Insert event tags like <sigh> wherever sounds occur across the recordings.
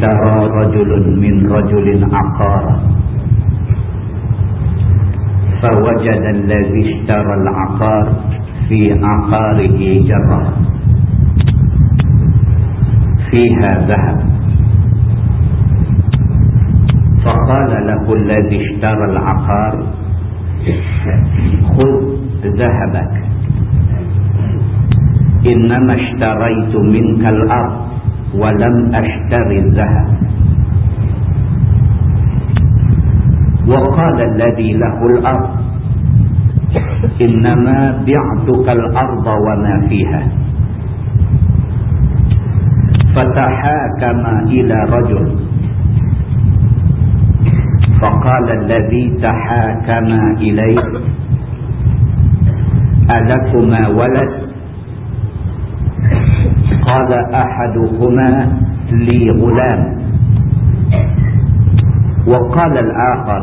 اشترى رجل من رجل عقارا فوجد الذي اشترى العقار في عقاره جرة فيها ذهب. فقال له الذي اشترى العقار خذ ذهبك. إنما اشتريت منك الأرض. ولم أشتري الذهب وقال الذي له الأرض إنما بعتك الأرض وما فيها. فتحاكم إلى رجل. فقال الذي تحاكم إليه ألكما ولد؟ قال أحدهما لي غلام وقال الآخر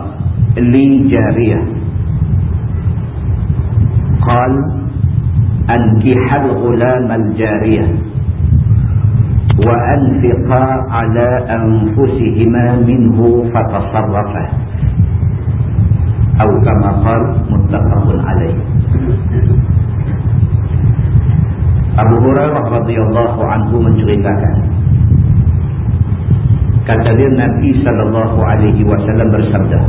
لي جارية قال أنكح الغلام الجارية وأنفقا على أنفسهما منه فتصرفا. أو كما قال متفق عليه. Abu Hurairah radhiyallahu anhu menceritakan. Kata dia Nabi sallallahu alaihi wasallam bersabda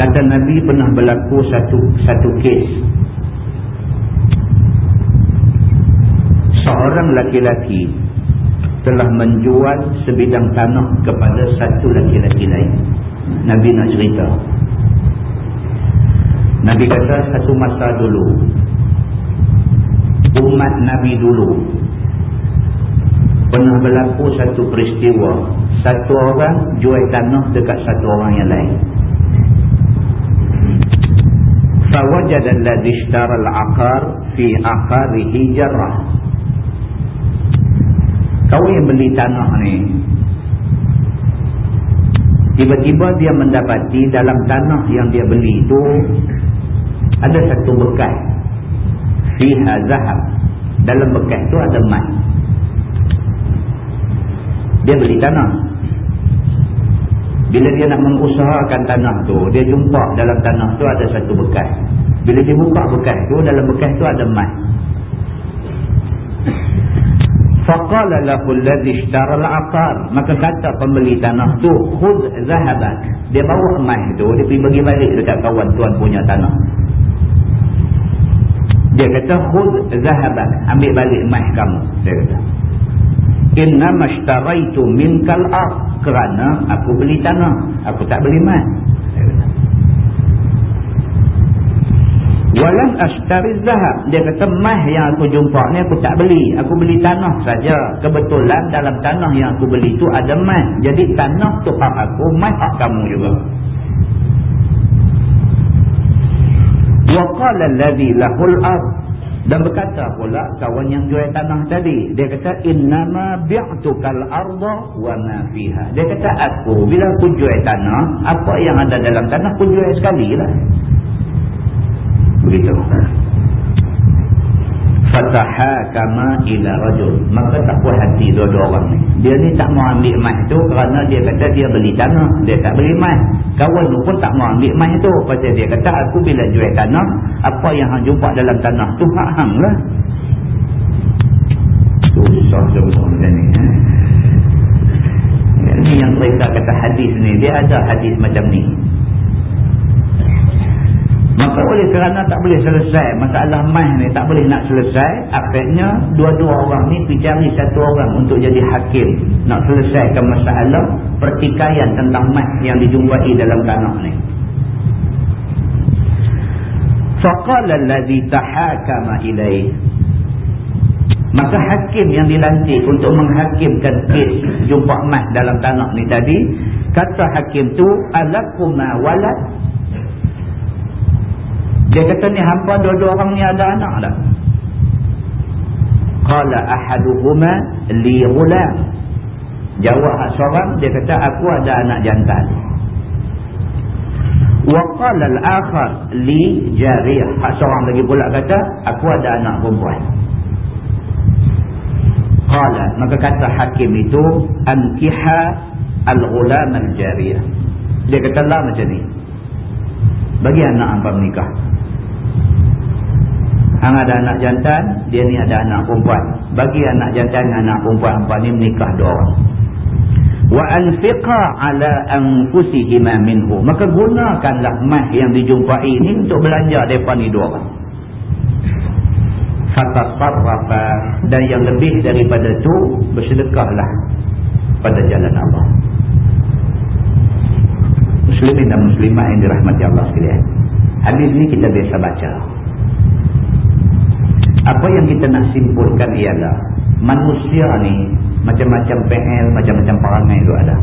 kata Nabi pernah berlaku satu satu kes. Seorang laki-laki telah menjual sebidang tanah kepada satu laki-laki lain. Nabi nak cerita Nabi kata satu masa dulu umat Nabi dulu pernah berlaku satu peristiwa satu orang jual tanah dekat satu orang yang lain فوجد الذي اشترى العقار في عقاره جرة kau yang beli tanah ni tiba-tiba dia mendapati dalam tanah yang dia beli itu ada satu bekas. Fiha zahab. Dalam bekas tu ada emas dia beli tanah. Bila dia nak mengusahakan tanah tu dia jumpa dalam tanah tu ada satu bekas. Bila dia buka bekas tu dalam bekas tu ada emas faqala lahu alladhi ishtara al-aqar. Maka kata pembeli tanah tu khudh zahabak. Dia bawa emas tu dia pergi bagi balik dekat kawan tuan punya tanah dia kata khudh zahabak ambil balik emas kamu. Dia kata inna mashtaraitu minkal ard kerana aku beli tanah aku tak beli kata walam ashtari zahab. Dia kata emas yang aku jumpa ni aku tak beli aku beli tanah saja. Kebetulan dalam tanah yang aku beli tu ada emas jadi tanah tu hak aku emas hak kamu juga qala alladhi lahul ard. Dan berkata pula kawan yang jual tanah tadi. Dia kata innama bi'tukal arda wa ma fiha. Dia kata aku bila aku jual tanah apa yang ada dalam tanah aku jual sekali lah. Begitu fatahakama ila rajul. Maka tak puas hati dua-dua orang ni. Dia ni tak mau ambil emas tu kerana dia kata dia beli tanah. Dia tak beli emas kawan tu pun tak mau ambil emas tu. Pasal dia kata aku bila jual tanah apa yang hang jumpa dalam tanah tu hak hang lah. Susah sebut macam ni eh? ini yang mereka kata hadis ni. Dia ada hadis macam ni Maka oleh kerana tak boleh selesai masalah mas ni tak boleh nak selesai, akhirnya dua-dua orang ni pergi satu orang untuk jadi hakim. Nak selesaikan masalah pertikaian tentang mas yang dijumpai dalam tanah ni. Faqala allazi tahakama ilaih Maka hakim yang dilantik untuk menghakimkan kes jumpa emas dalam tanah ni tadi, kata hakim tu alakuma walad dia kata ni hampa dua-dua orang ni ada anak dah. Qala ahaduhuma li ghulam. Jawab hak seorang dia kata aku ada anak jantan. Wa qala al-akhar li jariyah. Hak seorang lagi pula kata aku ada anak perempuan. Qala maka kata hakim itu ankiha al-ghulam al-jariyah. Dia kata lah macam ni. Bagi anak hangpa menikah. Hang ada anak jantan, dia ni ada anak perempuan. Bagi anak jantan dan anak perempuan hangpa ni menikah dua orang. Wa anfiqa ala anfusihim minhu. Maka gunakanlah mas yang dijumpai ini untuk belanja depa ni dua orang. Fatasarrafa dan yang lebih daripada itu bersedekahlah pada jalan Allah. Muslimin dan muslimah yang dirahmati Allah sekalian. Hadis ini kita biasa baca. Apa yang kita nak simpulkan ialah manusia ni macam-macam PL, macam-macam perangai itu ada.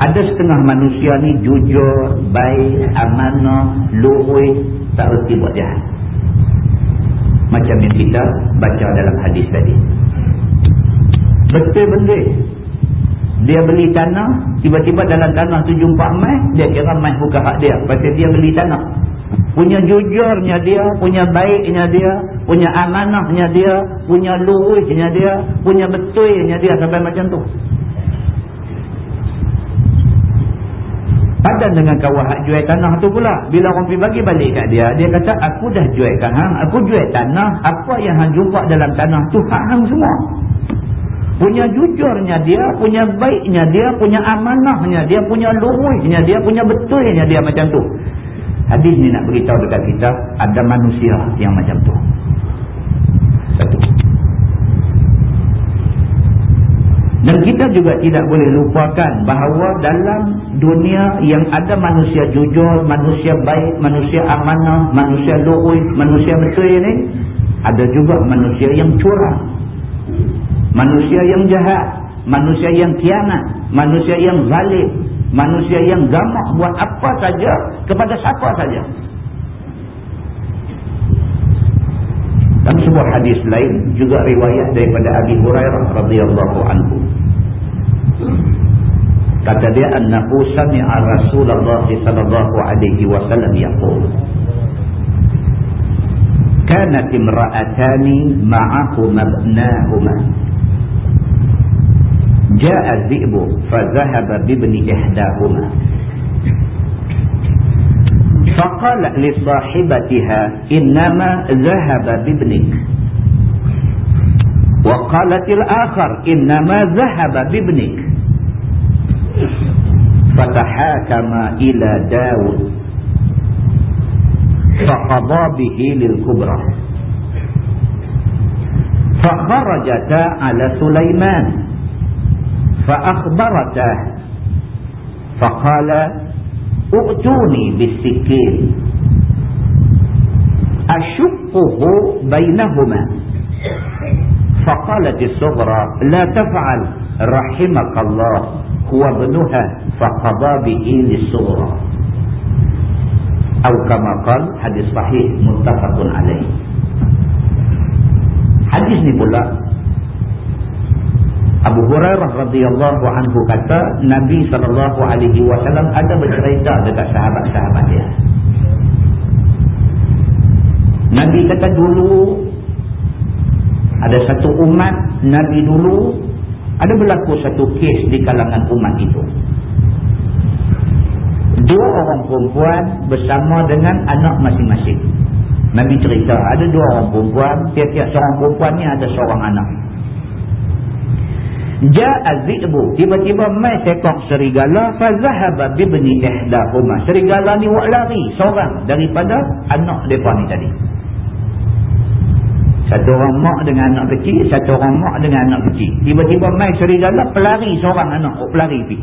Ada setengah manusia ni jujur, baik, amanah, luhui, tak erti buat jahat. Macam yang kita baca dalam hadis tadi. Betul benda. Dia beli tanah, tiba-tiba dalam tanah tu jumpa emas, dia kira emas bukan hak dia. Pasal dia beli tanah punya jujurnya dia, punya baiknya dia, punya amanahnya dia, punya luruhnya dia, punya betulnya dia sampai macam tu. Padan dengan kawan hak jual tanah tu pula. Bila orang pergi bagi balik kat dia, dia kata, aku dah jual hang, aku jual tanah, apa yang hang jumpa dalam tanah tu hak hang semua. Punya jujurnya dia, punya baiknya dia, punya amanahnya dia, punya luruhnya dia, punya betulnya dia macam tu. Hadis ni nak beritahu dekat kita ada manusia yang macam tu. Satu. Dan kita juga tidak boleh lupakan bahawa dalam dunia yang ada manusia jujur, manusia baik, manusia amanah, manusia lu'uy, manusia betul ini, ada juga manusia yang curang. Manusia yang jahat, manusia yang kianat, manusia yang zalim, manusia yang gamak buat apa saja kepada siapa saja. Dan sebuah hadis lain juga riwayat daripada Abi Hurairah radhiyallahu anhu. Kata dia annahu sami'a Rasulullah sallallahu alaihi wasallam yaqul kanat imra'atani ma'ahuma ibnahuma جاء الذئب فذهب بابن إحداهما. فقال لصاحبتها إنما ذهب بابنك. وقالت الآخر إنما ذهب بابنك. فتحاكم إلى داود. فقضى به للكبرى. فخرجتا على سليمان. فأخبرته فقال ائتوني بالسكين. أشقه بينهما. فقالت الصغرى لا تفعل رحمك الله هو ابنها فقضى به للصغرى. أو كما قال حديث صحيح متفق عليه. حديث pula Abu Hurairah radhiyallahu anhu kata Nabi sallallahu alaihi wasallam ada bercerita dekat sahabat-sahabat dia. Nabi kata dulu ada satu umat Nabi dulu ada berlaku satu kes di kalangan umat itu. Dua orang perempuan bersama dengan anak masing-masing. Nabi cerita ada dua orang perempuan, tiap-tiap seorang perempuan ni ada seorang anak. Ja'a zi'bu. Tiba-tiba mai sekok serigala. Fazahaba bibni ihdahuma. Serigala ni buat lari seorang daripada anak mereka ni tadi. Satu orang mak dengan anak kecil. Satu orang mak dengan anak kecil. Tiba-tiba mai serigala pelari seorang anak. Oh, pelari pergi.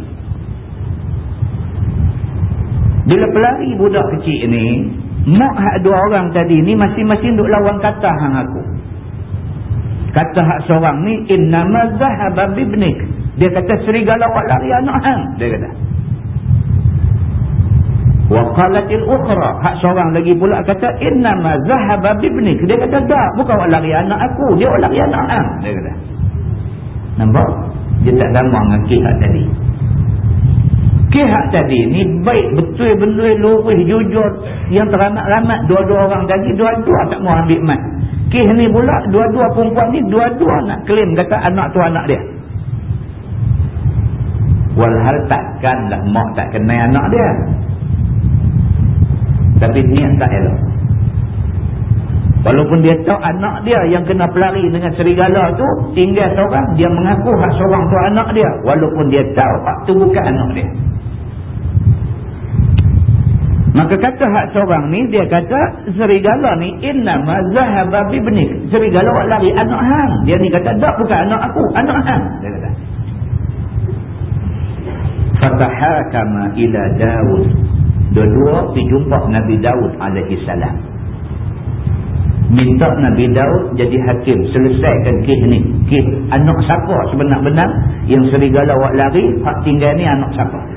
Bila pelari budak kecil ni. Mak dua orang tadi ni masing-masing duk lawan kata hang aku. Kata hak seorang ni innama zahaba bibnik. Dia kata serigala awak lari anak hang. Dia kata. Wa qalatil ukhra. Hak seorang lagi pula kata innama zahaba bibnik. Dia kata tak, bukan awak lari anak aku, dia awak lari anak hang. Dia kata. Nampak? Dia tak sama dengan kihak tadi. Kihak tadi ni baik betul-betul lurus jujur yang teramat-ramat dua-dua orang tadi dua-dua tak mau ambil mat. Kes ni pula dua-dua perempuan ni dua-dua nak klaim kata anak tu anak dia. Walhal takkanlah mak tak kenal anak dia. Tapi niat tak elok. Walaupun dia tahu anak dia yang kena pelari dengan serigala tu tinggal seorang dia mengaku hak seorang tu anak dia walaupun dia tahu hak tu bukan anak dia. Maka kata hak seorang ni, dia kata serigala ni innama zahaba bibnik. Serigala awak lari anak hang. Dia ni kata, tak bukan anak aku, anak hang. Dia kata. Fatahakama ila Dawud. Dua-dua pergi jumpa Nabi Dawud salam. Minta Nabi Daud jadi hakim. Selesaikan kes ni. Kes anak siapa sebenar-benar yang serigala awak lari, hak tinggal ni anak siapa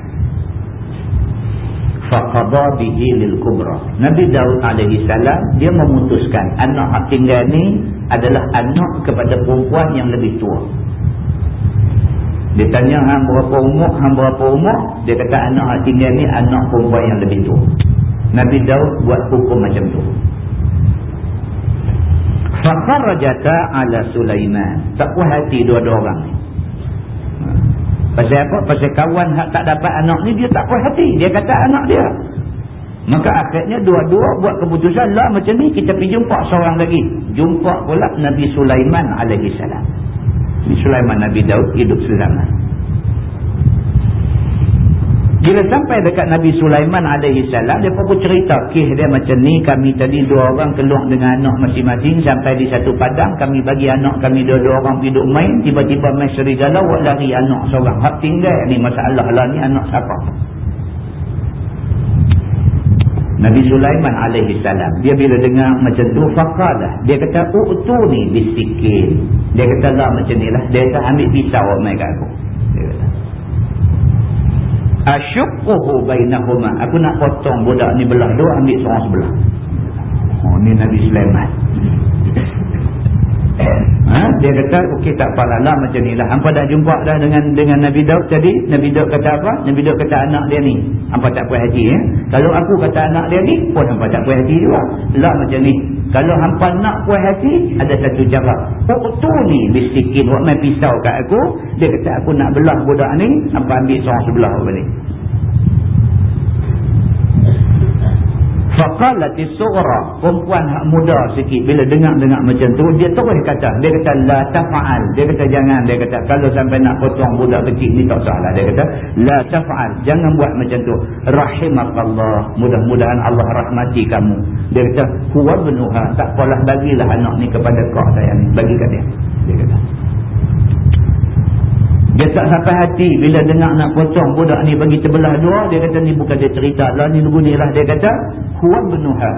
faqada bihi lil kubra. Nabi Daud alaihi salam dia memutuskan anak hak tinggal ni adalah anak kepada perempuan yang lebih tua. Dia tanya hang berapa umur? Hang berapa umur? Dia kata anak hak tinggal ni anak perempuan yang lebih tua. Nabi Daud buat hukum macam tu. Faqarajata ala Sulaiman. Tak puas hati dua-dua orang ni Pasal apa? Pasal kawan hak tak dapat anak ni dia tak puas hati. Dia kata anak dia. Maka akhirnya dua-dua buat keputusan lah macam ni kita pergi jumpa seorang lagi. Jumpa pula Nabi Sulaiman alaihi salam. Nabi Sulaiman Nabi Daud hidup selama. Bila sampai dekat Nabi Sulaiman alaihi salam, dia pun cerita kisah dia macam ni, kami tadi dua orang keluar dengan anak masing-masing sampai di satu padang, kami bagi anak kami dua-dua orang hidup main, tiba-tiba main serigala buat lari anak seorang. Hak tinggal ni masalah lah ni anak siapa? Nabi Sulaiman salam, dia bila dengar macam tu faqalah, dia kata u'tuni bisikin. Dia kata lah macam ni lah, dia kata ambil pisau mai kat aku. Dia kata asyuquhu bainahuma. Aku nak potong budak ni belah dua ambil seorang sebelah. Oh ni Nabi Sulaiman. Ha? dia kata okey tak apalah lah macam ni lah. Hampa dah jumpa dah dengan dengan Nabi Daud tadi. Nabi Daud kata apa? Nabi Daud kata anak dia ni. Hampa tak puas hati eh? kalau aku kata anak dia ni pun hampa tak puas hati juga. Lah macam ni kalau hampa nak puas hati ada satu cara waktu ni bisikin buat main pisau kat aku. Dia kata aku nak belah budak ni hampa ambil seorang sebelah balik Faqalati sughra, perempuan hak muda sikit bila dengar-dengar macam tu, dia terus kata, dia kata la tafa'al. Dia kata jangan, dia kata kalau sampai nak potong budak kecil ni tak salah. Dia kata la tafa'al, jangan buat macam tu. Rahimakallah, mudah-mudahan Allah rahmati kamu. Dia kata huwa benuha, tak apalah bagilah anak ni kepada kau sayang, bagi kat dia. Dia kata dia tak sampai hati bila dengar nak potong budak ni bagi terbelah dua. Dia kata ni bukan dia cerita lah. Ni nunggu ni lah. Dia kata, Huwan benuha.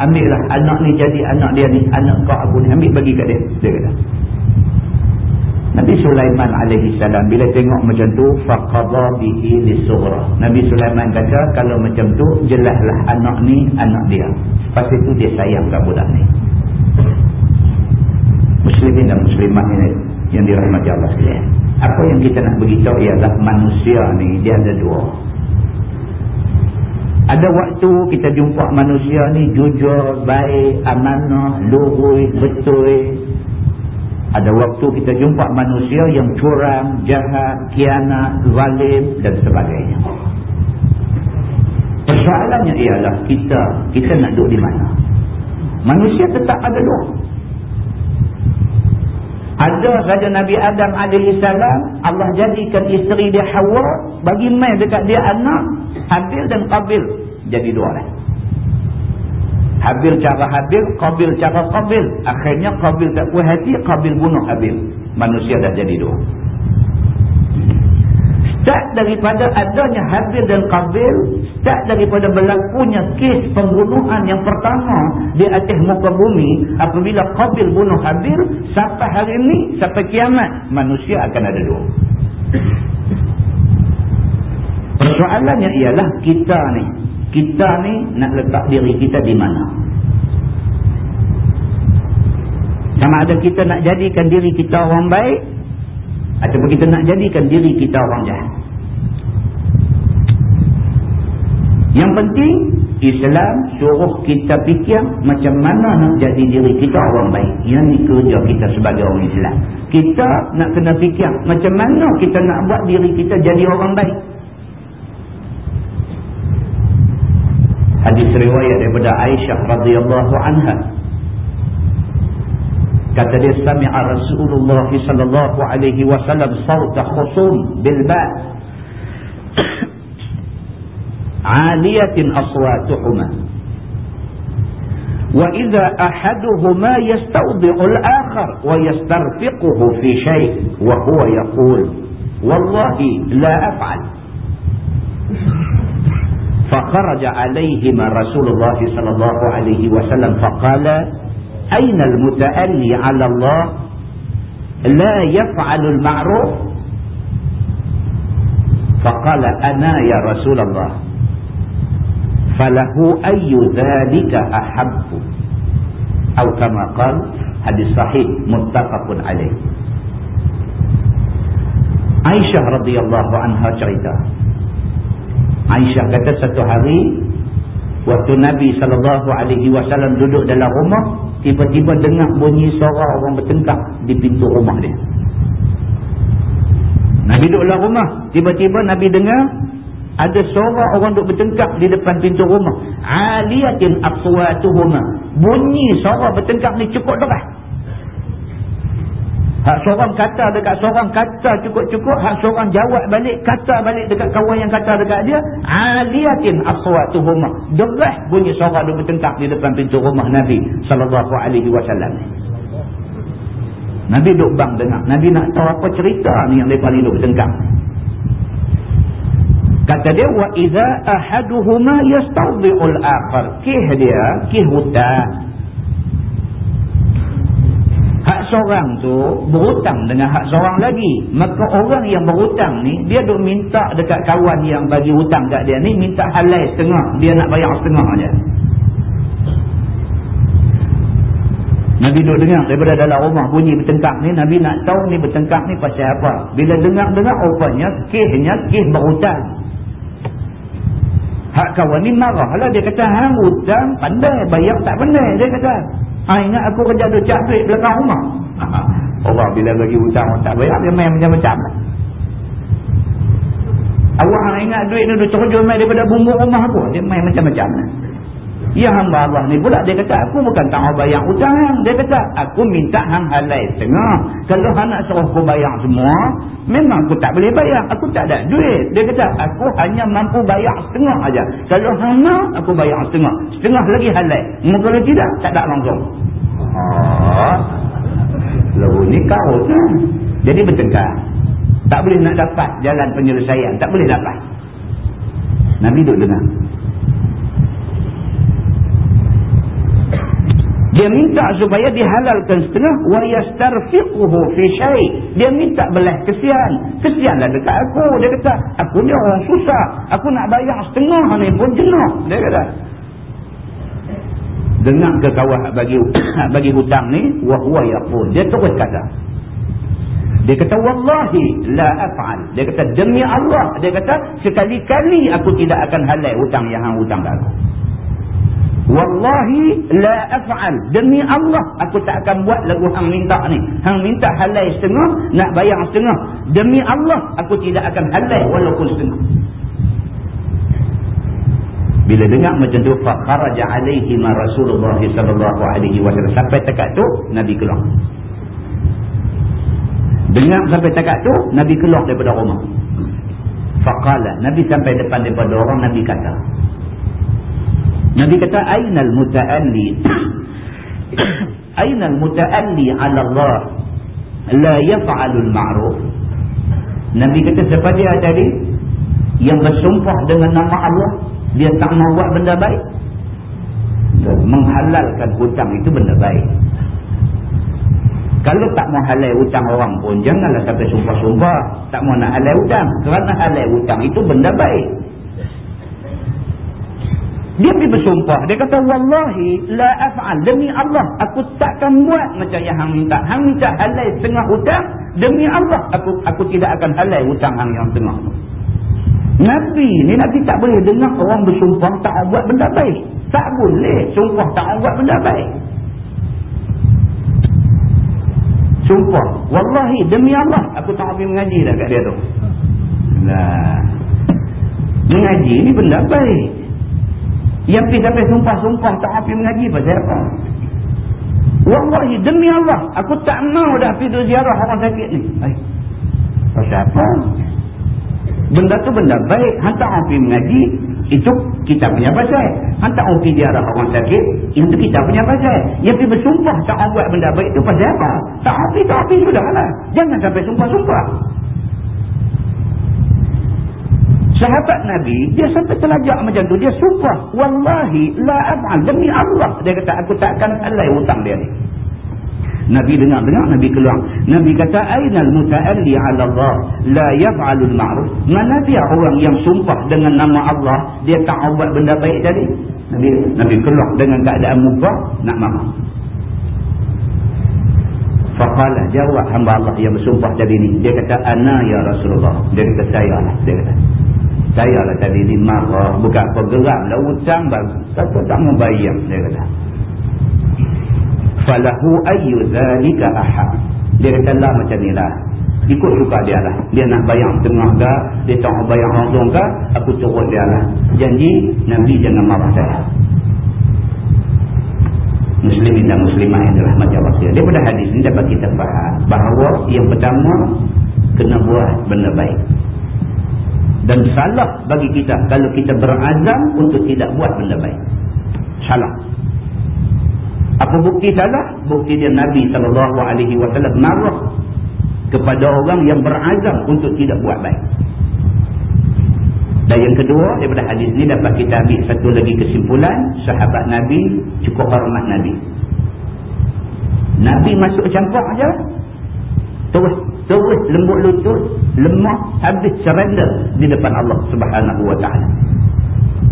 Ambillah anak ni jadi anak dia ni. Anak kau aku ni. Ambil bagi kat dia. Dia kata. Nabi Sulaiman alaihi salam bila tengok macam tu faqadha bihi lisughra. Nabi Sulaiman kata kalau macam tu jelaslah anak ni anak dia. Pasal itu dia sayang kat budak ni. Muslimin dan muslimat ini yang dirahmati Allah sekalian. Apa yang kita nak beritahu ialah manusia ni dia ada dua. Ada waktu kita jumpa manusia ni jujur, baik, amanah, lurus, betul. Ada waktu kita jumpa manusia yang curang, jahat, kianat, zalim dan sebagainya. Persoalannya ialah kita, kita nak duduk di mana? Manusia tetap ada dua. Ada saja Nabi Adam AS, Allah jadikan isteri dia Hawa, bagi main dekat dia anak, Habil dan Qabil. Jadi dua orang. Habil cara Habil, Qabil cara Qabil. Akhirnya Qabil tak puas hati, Qabil bunuh Habil. Manusia dah jadi dua. Start daripada adanya Habil dan Qabil, start daripada berlakunya kes pembunuhan yang pertama di atas muka bumi, apabila Qabil bunuh Habil, sampai hari ini, sampai kiamat, manusia akan ada dua. Persoalannya ialah kita ni, kita ni nak letak diri kita di mana? Sama ada kita nak jadikan diri kita orang baik ataupun kita nak jadikan diri kita orang jahat. Yang penting Islam suruh kita fikir macam mana nak jadi diri kita orang baik. Yang ni kerja kita sebagai orang Islam. Kita nak kena fikir macam mana kita nak buat diri kita jadi orang baik. Hadis riwayat daripada Aisyah radhiyallahu anha. Kata dia sami'a Rasulullah sallallahu alaihi wasallam sauta khusum bil ba' aliyatin aswatuhuma. Wa idza ahaduhuma yastawdi'u al-akhar wa yastarfiquhu fi shay' wa huwa yaqul wallahi la af'al. فخرج عليهما رسول الله صلى الله عليه وسلم فقال أين المتألي على الله؟ لا يفعل المعروف؟ فقال أنا يا رسول الله. فله أي ذلك أحب؟ أو كما قال حديث صحيح متفق عليه. Aisyah radhiyallahu anha cerita Aisyah kata satu hari waktu Nabi SAW duduk dalam rumah tiba-tiba dengar bunyi suara orang bertengkar di pintu rumah dia. Nabi duduk dalam rumah. Tiba-tiba Nabi dengar ada suara orang duduk bertengkar di depan pintu rumah. Aliyatin aqsawatuhuma bunyi suara bertengkar ni cukup deras Hak seorang kata dekat seorang kata cukup-cukup. Hak seorang jawab balik, kata balik dekat kawan yang kata dekat dia. Aliyatin aswatuhumah. Derah bunyi suara dia bertentang di depan pintu rumah Nabi SAW. Nabi duduk bang dengar. Nabi nak tahu apa cerita ni yang mereka ni duduk bertengkar. Kata dia, wa وَإِذَا أَحَدُهُمَا يَسْتَوْضِعُ الْآخَرِ Kih dia, kih hutang. seorang tu berhutang dengan hak seorang lagi. Maka orang yang berhutang ni, dia duk minta dekat kawan yang bagi hutang kat dia ni, minta halai setengah. Dia nak bayar setengah je. Nabi duk dengar daripada dalam rumah bunyi bertengkak ni, Nabi nak tahu ni bertengkak ni pasal apa. Bila dengar-dengar rupanya, kisnya kis berhutang. Hak kawan ni marah lah. Dia kata, hang hutang pandai, bayar tak pandai. Dia kata, Ha, ingat aku kerja ada cak duit belakang rumah. Allah bila bagi hutang orang tak bayar, dia main macam-macam. Awak ingat duit ni dia terjun main daripada bumbu rumah aku. Dia main macam-macam. Ya hamba Allah ni pula dia kata aku bukan tak mau bayar hutang. Dia kata aku minta hang halai setengah. Kalau hang nak suruh aku bayar semua, memang aku tak boleh bayar. Aku tak ada duit. Dia kata aku hanya mampu bayar setengah aja. Kalau hang nak aku bayar setengah. Setengah lagi halai. Kalau tidak tak ada langsung. Oh. Lalu ni kau kan. Jadi bertengkar. Tak boleh nak dapat jalan penyelesaian. Tak boleh dapat. Nabi duduk dengar. Dia minta supaya dihalalkan setengah. Dia minta belah kesian. Kesianlah dekat aku. Dia kata, aku ni orang susah. Aku nak bayar setengah ni pun jenuh. Dia kata. Dengar ke kawan bagi <coughs> bagi hutang ni wa huwa yaqul. Dia terus kata. Dia kata wallahi la af'al. Dia kata demi Allah, dia kata sekali-kali aku tidak akan halal hutang yang hang hutang aku. Wallahi la af'al. Demi Allah aku tak akan buat lagu hang minta ni. Hang minta halal setengah, nak bayar setengah. Demi Allah aku tidak akan halal walaupun setengah. Bila dengar macam tu fa kharaja alaihi ma Rasulullah sallallahu alaihi wasallam sampai dekat tu Nabi keluar. Dengar sampai dekat tu Nabi keluar daripada rumah. Faqala Nabi sampai depan daripada orang Nabi kata Nabi kata ainal muta'alli <coughs> ainal muta'alli 'ala Allah la yaf'alul ma'ruf Nabi kata siapa dia tadi yang bersumpah dengan nama Allah dia tak mau buat benda baik menghalalkan hutang itu benda baik kalau tak mau halal hutang orang pun janganlah sampai sumpah-sumpah tak mau nak halal hutang kerana halal hutang itu benda baik dia pergi bersumpah. Dia kata, Wallahi la af'al. Demi Allah, aku takkan buat macam yang hang minta. Hang minta halal setengah hutang. Demi Allah, aku aku tidak akan halal hutang hang yang tengah tu. Nabi ni Nabi tak boleh dengar orang bersumpah tak buat benda baik. Tak boleh sumpah tak buat benda baik. Sumpah. Wallahi demi Allah aku tak pergi mengaji dah kat dia tu. Nah. Mengaji ni benda baik. Yang pergi sampai sumpah-sumpah tak pergi mengaji pasal apa? Wallahi demi Allah aku tak mau dah pergi ziarah orang sakit ni. Hai. Pasal apa? Benda tu benda baik. Hantar orang pergi mengaji. Itu kita punya pasal. Hantar orang pergi diarah orang sakit. Itu kita punya pasal. Yang pergi bersumpah tak orang buat benda baik tu pasal apa? Tak pergi, tak pergi sudah lah. Jangan sampai sumpah-sumpah. Sahabat Nabi, dia sampai telajak macam tu. Dia sumpah. Wallahi la. Demi Allah. Dia kata, aku takkan alai hutang dia ni. Nabi dengar-dengar Nabi keluar. Nabi kata ainal muta'alli 'ala Allah la yaf'alul ma'ruf. Mana dia orang yang sumpah dengan nama Allah dia tak buat benda baik tadi? Nabi Nabi keluar dengan keadaan muka nak marah. Faqala jawab hamba Allah yang bersumpah tadi ni. Dia kata ana ya Rasulullah. Dia kata saya lah. Dia kata saya lah tadi ni marah. Bukan apa gerak lah. Hutang. Tapi tak mau bayar. Dia kata falahu ayyu zalika ahad. Dia kata lah macam ni lah. Ikut suka dia lah. Dia nak bayang tengah ke dia tak bayang langsung ke aku turut dia lah. Janji Nabi jangan marah saya. Muslimin dan muslimah yang dirahmati Allah daripada hadis ini dapat kita faham bahawa yang pertama kena buat benda baik. Dan salah bagi kita kalau kita berazam untuk tidak buat benda baik. Salah apa bukti salah? Bukti dia Nabi SAW marah kepada orang yang berazam untuk tidak buat baik. Dan yang kedua, daripada hadis ini dapat kita ambil satu lagi kesimpulan. Sahabat Nabi cukup hormat Nabi. Nabi masuk campur aja, Terus, terus lembut lutut, lemah, habis surrender di depan Allah Subhanahu Taala.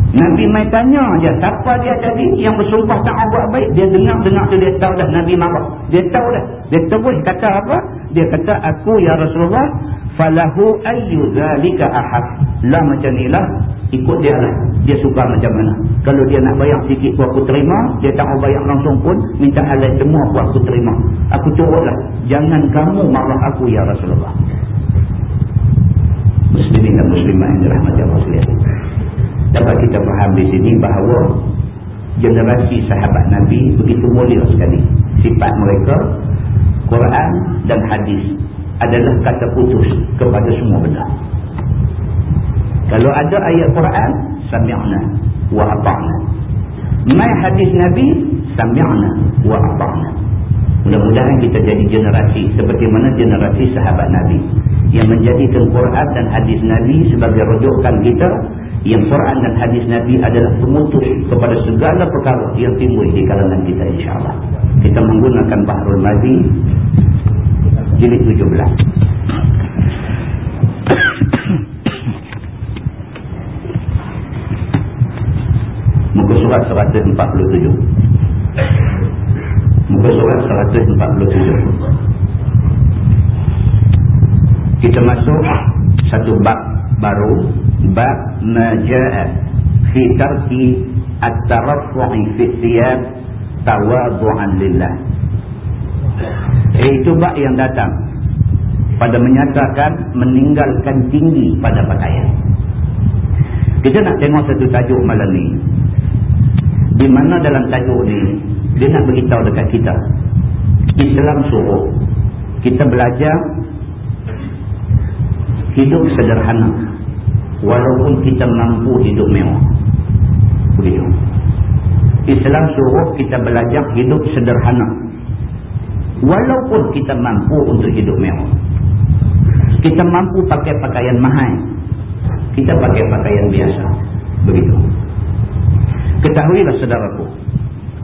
Nabi mai tanya je siapa dia tadi yang bersumpah tak buat baik? Dia dengar-dengar tu dia tahu dah Nabi marah. Dia tahu dah. Dia terus kata apa? Dia kata aku ya Rasulullah falahu ayyu zalika ahad. Lah macam ni lah ikut dia lah. Dia suka macam mana. Kalau dia nak bayar sikit pun aku terima dia tak mau bayar langsung pun minta halal semua pun aku terima. Aku curut lah. Jangan kamu marah aku ya Rasulullah. Muslimin dan muslimah yang dirahmati Allah dapat kita faham di sini bahawa generasi sahabat Nabi begitu mulia sekali. Sifat mereka Quran dan hadis adalah kata putus kepada semua benda. Kalau ada ayat Quran sami'na wa ata'na. Mai hadis Nabi sami'na wa ata'na. Mudah-mudahan kita jadi generasi seperti mana generasi sahabat Nabi yang menjadikan Quran dan hadis Nabi sebagai rujukan kita yang Quran dan hadis Nabi adalah pemutus kepada segala perkara yang timbul di kalangan kita insyaAllah. Kita menggunakan Bahrul Mazi jilid 17. <coughs> Muka surat 147. Muka surat 147. kita masuk satu bab baru bab maja'a fi tarki at-taraffu'i fi thiyab tawadhu'an lillah. Itu bab yang datang pada menyatakan meninggalkan tinggi pada pakaian. Kita nak tengok satu tajuk malam ni. Di mana dalam tajuk ni dia nak beritahu dekat kita. Islam suruh kita belajar hidup sederhana walaupun kita mampu hidup mewah. Begitu. Islam suruh kita belajar hidup sederhana. Walaupun kita mampu untuk hidup mewah. Kita mampu pakai pakaian mahal. Kita pakai pakaian biasa. Begitu. Ketahuilah saudaraku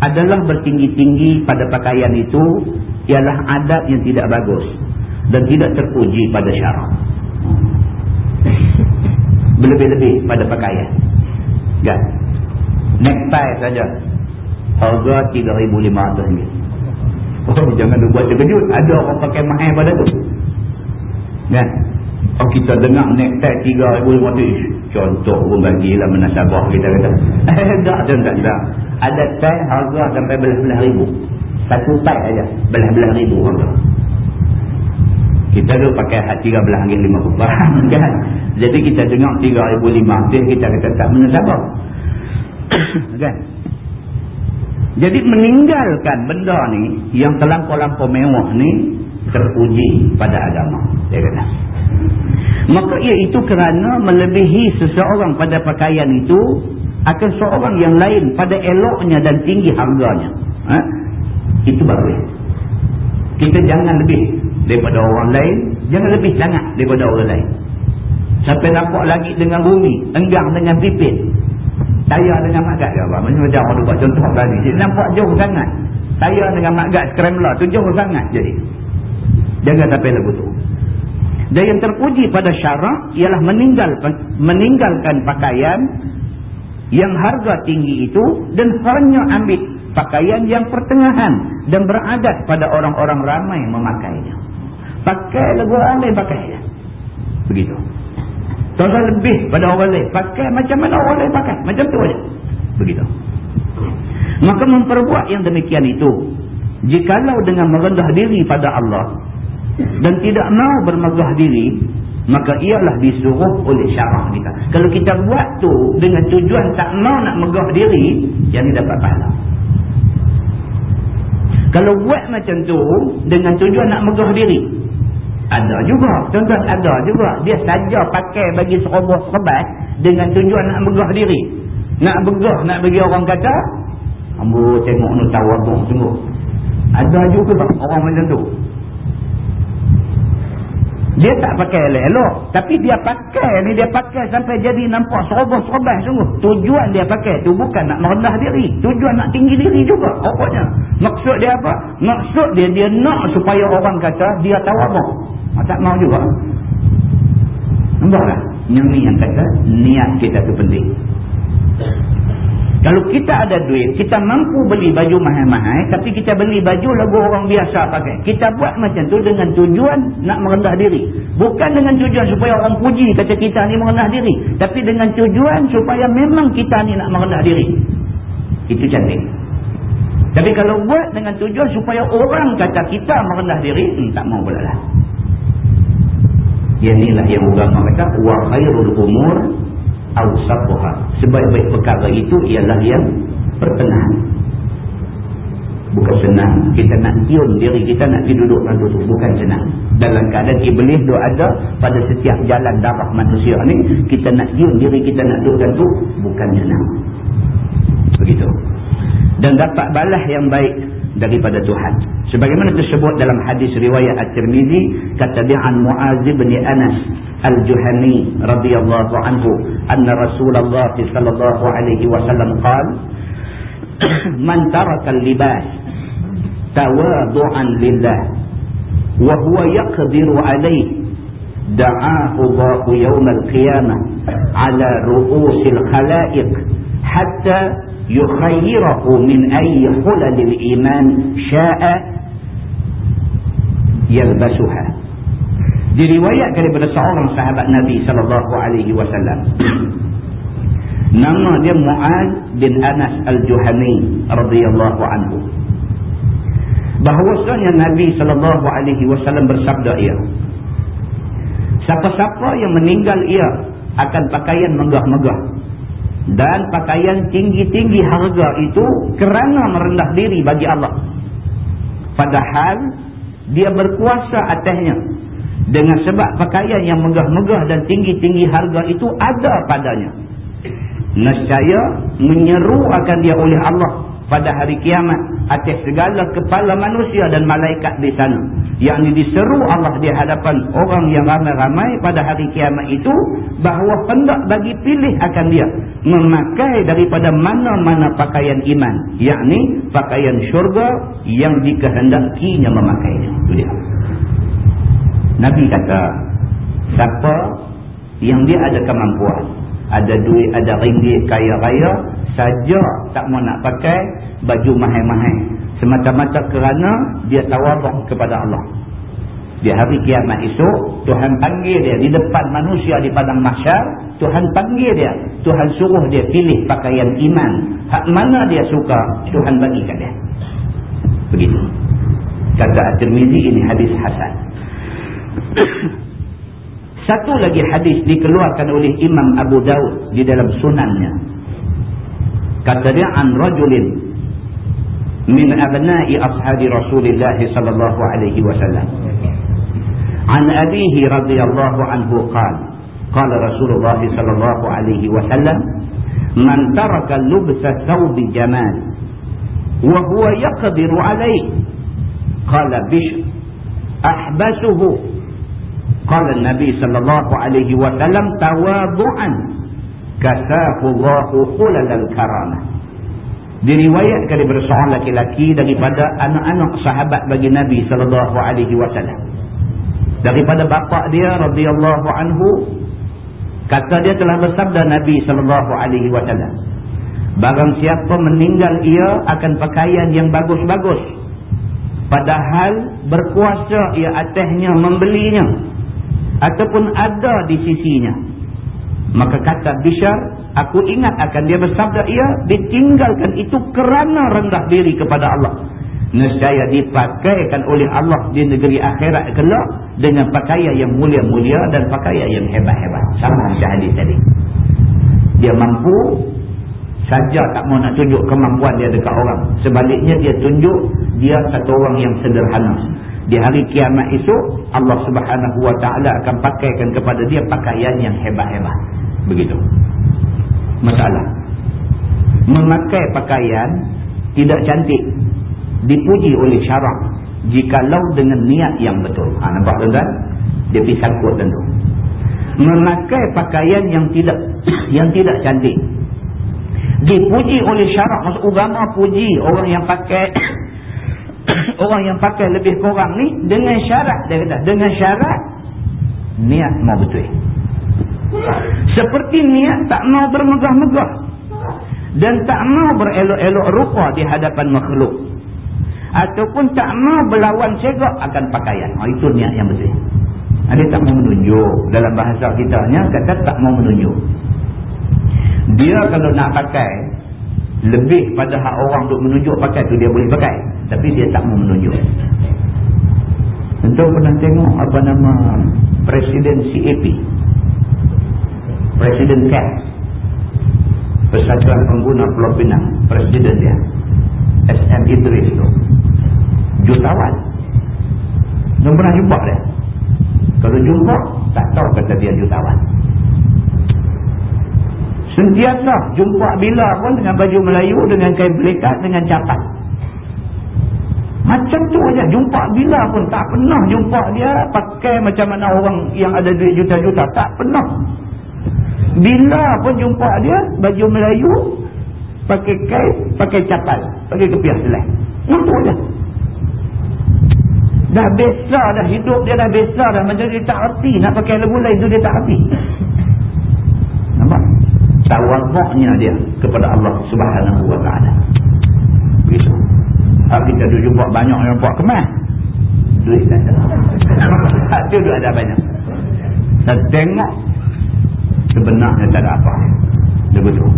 adalah bertinggi-tinggi pada pakaian itu ialah adat yang tidak bagus dan tidak terpuji pada syarak berlebih-lebih pada pakaian. Kan? Necktie saja. Harga 3,500 ringgit oh jangan buat terkejut. Ada orang pakai mahal pada tu. Kan? Oh kita dengar necktie 3,500 contoh pun bagilah menasabah kita kata. <laughs> Tak tak tak tak. Ada tie harga sampai belah-belah ribu. Satu tie aja belah-belah ribu harga. Kita tu pakai hati tiga belah ringgit lima puluh <laughs> kan jadi kita dengar tiga ribu lima kita kata tak menasabah <coughs> kan? Jadi meninggalkan benda ni yang terlampau-lampau mewah ni terpuji pada agama dia kata. Maka iaitu kerana melebihi seseorang pada pakaian itu akan seorang yang lain pada eloknya dan tinggi harganya. Ha? itu bagus kita jangan lebih daripada orang lain jangan lebih sangat daripada orang lain sampai nampak lagi dengan bumi enggang dengan pipit saya dengan magat ya Allah macam orang buat contoh tadi jadi nampak jauh sangat saya dengan magat scrambler tu jauh sangat jadi jangan sampai lebih tu dan yang terpuji pada syarak ialah meninggalkan, meninggalkan pakaian yang harga tinggi itu dan hanya ambil pakaian yang pertengahan dan beradat pada orang-orang ramai memakainya. Pakai lagu lain pakai. Begitu. Tuan lebih pada orang lain. Pakai macam mana orang lain pakai. Macam tu saja. Begitu. Maka memperbuat yang demikian itu. Jikalau dengan merendah diri pada Allah. Dan tidak mau bermegah diri. Maka ialah disuruh oleh syarah kita. Kalau kita buat tu dengan tujuan tak mau nak megah diri. Yang dapat pahala. Kalau buat macam tu dengan tujuan nak megah diri. Ada juga. Tuan-tuan ada juga. Dia saja pakai bagi serobos sebat dengan tujuan nak megah diri. Nak begah, nak bagi orang kata. Ambo tengok ni tawaduk sungguh. Ada juga orang macam tu. Dia tak pakai elok-elok. Tapi dia pakai ni, dia pakai sampai jadi nampak serobos-serobos sungguh. Tujuan dia pakai tu bukan nak merendah diri. Tujuan nak tinggi diri juga. Pokoknya. Maksud dia apa? Maksud dia, dia nak supaya orang kata dia tahu apa. Tak mau juga. Nampak tak? Yang ni yang kata niat kita tu penting. Kalau kita ada duit, kita mampu beli baju mahal-mahal, tapi kita beli baju lagu orang biasa pakai. Kita buat macam tu dengan tujuan nak merendah diri. Bukan dengan tujuan supaya orang puji kata kita ni merendah diri. Tapi dengan tujuan supaya memang kita ni nak merendah diri. Itu cantik. Tapi kalau buat dengan tujuan supaya orang kata kita merendah diri, hmm, tak mau pula lah. Yang inilah yang agama kata, wa khairul umur awsaquha. Sebaik-baik perkara itu ialah yang pertengahan bukan senang. Kita nak tiun diri kita nak pergi duduk pada tu bukan senang. Dalam keadaan iblis tu ada pada setiap jalan darah manusia ni kita nak tiun diri kita nak duduk tu bukan senang. Begitu. Dan dapat balas yang baik daripada Tuhan sebagaimana tersebut dalam hadis riwayat At-Tirmizi kata bi'an Mu'az bin Anas Al-Juhani radhiyallahu anhu anna Rasulullah sallallahu alaihi wasallam qala man taraka al-libas tawadu'an lillah wa huwa yaqdiru alayhi da'ahu Allah yawm al-qiyamah ala ru'usil khalaiq hatta يخيره من أي حلل الإيمان شاء يلبسها Diriwayatkan daripada seorang sahabat Nabi sallallahu alaihi wasallam. <clears throat> Nama dia Muaz bin Anas Al-Juhani radhiyallahu anhu. Bahwasanya Nabi sallallahu alaihi wasallam bersabda ia. Siapa-siapa yang meninggal ia akan pakaian megah-megah dan pakaian tinggi-tinggi harga itu kerana merendah diri bagi Allah. Padahal dia berkuasa atasnya dengan sebab pakaian yang megah-megah dan tinggi-tinggi harga itu ada padanya. Nescaya menyeru akan dia oleh Allah pada hari kiamat atas segala kepala manusia dan malaikat di sana. Yang diseru Allah di hadapan orang yang ramai-ramai pada hari kiamat itu bahawa hendak bagi pilih akan dia memakai daripada mana-mana pakaian iman yakni pakaian syurga yang dikehendakinya memakainya itu dia. Nabi kata siapa yang dia ada kemampuan ada duit, ada ringgit, kaya raya saja tak mau nak pakai baju mahal-mahal semata-mata kerana dia tawabak kepada Allah. Di hari kiamat esok Tuhan panggil dia di depan manusia di padang masyar Tuhan panggil dia. Tuhan suruh dia pilih pakaian iman. Hak mana dia suka Tuhan bagikan dia. Begitu. Kata At-Tirmizi ini hadis Hasan. <coughs> Satu lagi hadis dikeluarkan oleh Imam Abu Daud di dalam sunannya kata dia an rajulin min abna'i ashabi Rasulillah sallallahu alaihi wasallam an abihi radhiyallahu anhu qala qala Rasulullah sallallahu alaihi wasallam man taraka lubsa thawb jamal wa huwa yaqdiru alayhi qala bish ahbasuhu qala an-nabi sallallahu alaihi wasallam tawadu'an kasafullahu khulal karamah. Diriwayatkan daripada seorang laki-laki daripada anak-anak sahabat bagi Nabi sallallahu alaihi wasallam. Daripada bapa dia radhiyallahu anhu kata dia telah bersabda Nabi sallallahu alaihi wasallam barang siapa meninggal ia akan pakaian yang bagus-bagus. Padahal berkuasa ia atasnya membelinya ataupun ada di sisinya Maka kata Bishar, aku ingat akan dia bersabda ia ditinggalkan itu kerana rendah diri kepada Allah. Nescaya dipakaikan oleh Allah di negeri akhirat kelak dengan pakaian yang mulia-mulia dan pakaian yang hebat-hebat. Sama macam hadis tadi. Dia mampu saja tak mau nak tunjuk kemampuan dia dekat orang. Sebaliknya dia tunjuk dia satu orang yang sederhana. Di hari kiamat itu Allah subhanahu wa ta'ala akan pakaikan kepada dia pakaian yang hebat-hebat begitu. Masalah. Memakai pakaian tidak cantik dipuji oleh syarak jikalau dengan niat yang betul. Ha, nampak tuan-tuan? Dia pergi sangkut tentu memakai pakaian yang tidak <coughs> yang tidak cantik dipuji oleh syarak. Maksud agama puji orang yang pakai <coughs> orang yang pakai lebih kurang ni dengan syarat dia kata dengan syarat niat mau betul seperti niat tak mau bermegah-megah. Dan tak mau berelok-elok rupa di hadapan makhluk. Ataupun tak mau berlawan segak akan pakaian. Oh, itu niat yang betul. Dia tak mau menunjuk. Dalam bahasa kita kata tak mau menunjuk. Dia kalau nak pakai, lebih pada hak orang untuk menunjuk pakai tu dia boleh pakai. Tapi dia tak mau menunjuk. Tentu pernah tengok apa nama Presiden CAP. Presiden Ken Persatuan Pengguna Pulau Pinang Presiden dia. SM Idris tu. Jutawan. Dia pernah jumpa dia. Kalau jumpa Tak tahu kata dia jutawan. Sentiasa jumpa bila pun Dengan baju Melayu Dengan kain belikat Dengan capat macam tu aja jumpa bila pun. Tak pernah jumpa dia pakai macam mana orang yang ada duit juta-juta. Tak pernah bila pun jumpa dia, baju Melayu, pakai kait, pakai capal, pakai kepiah selai. Untuk dia. Dah besar dah hidup dia dah besar dah. Macam dia tak arti nak pakai lagu lain tu dia tak arti. Nampak? Tawaduknya dia kepada Allah subhanahu wa ta'ala. Begitu. Kalau kita duduk jumpa banyak yang buat kemas. Duit tak ada. tu tu ada banyak dan tengok sebenarnya tak ada apa betul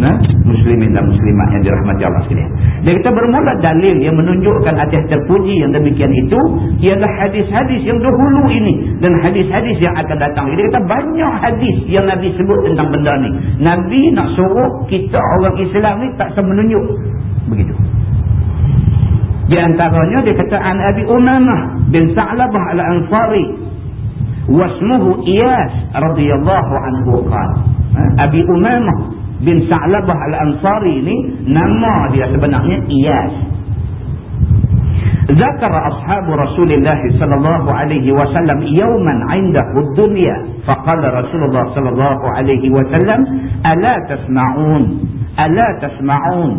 nah, muslimin dan muslimat yang dirahmati Allah sekalian. Dia kata bermula dalil yang menunjukkan atas terpuji yang demikian itu ialah hadis-hadis yang dahulu ini dan hadis-hadis yang akan datang. Dia kata banyak hadis yang Nabi sebut tentang benda ni. Nabi nak suruh kita orang Islam ni tak semenunjuk. Begitu. Di antaranya dia kata an Abi Umamah bin Sa'labah al-Ansari wasmuhu Iyas radhiyallahu anhu qala. Ha? Abi Umamah bin Sa'labah al-Ansari ini nama dia sebenarnya Iyas. Zakar ashab Rasulullah sallallahu alaihi wasallam yawman 'indahu ad-dunya faqala Rasulullah sallallahu alaihi wasallam ala tasma'un ala tasma'un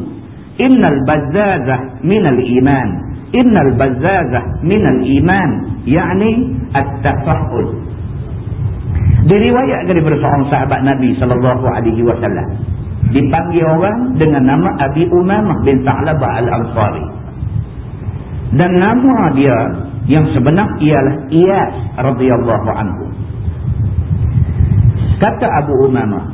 innal bazzazah min al-iman innal bazzazah min al-iman yani at-tafahhud diriwayatkan daripada seorang sahabat Nabi sallallahu alaihi wasallam dipanggil orang dengan nama Abi Umamah bin Ta'labah Al-Ansari. Dan nama dia yang sebenar ialah Iyas radhiyallahu anhu. Kata Abu Umamah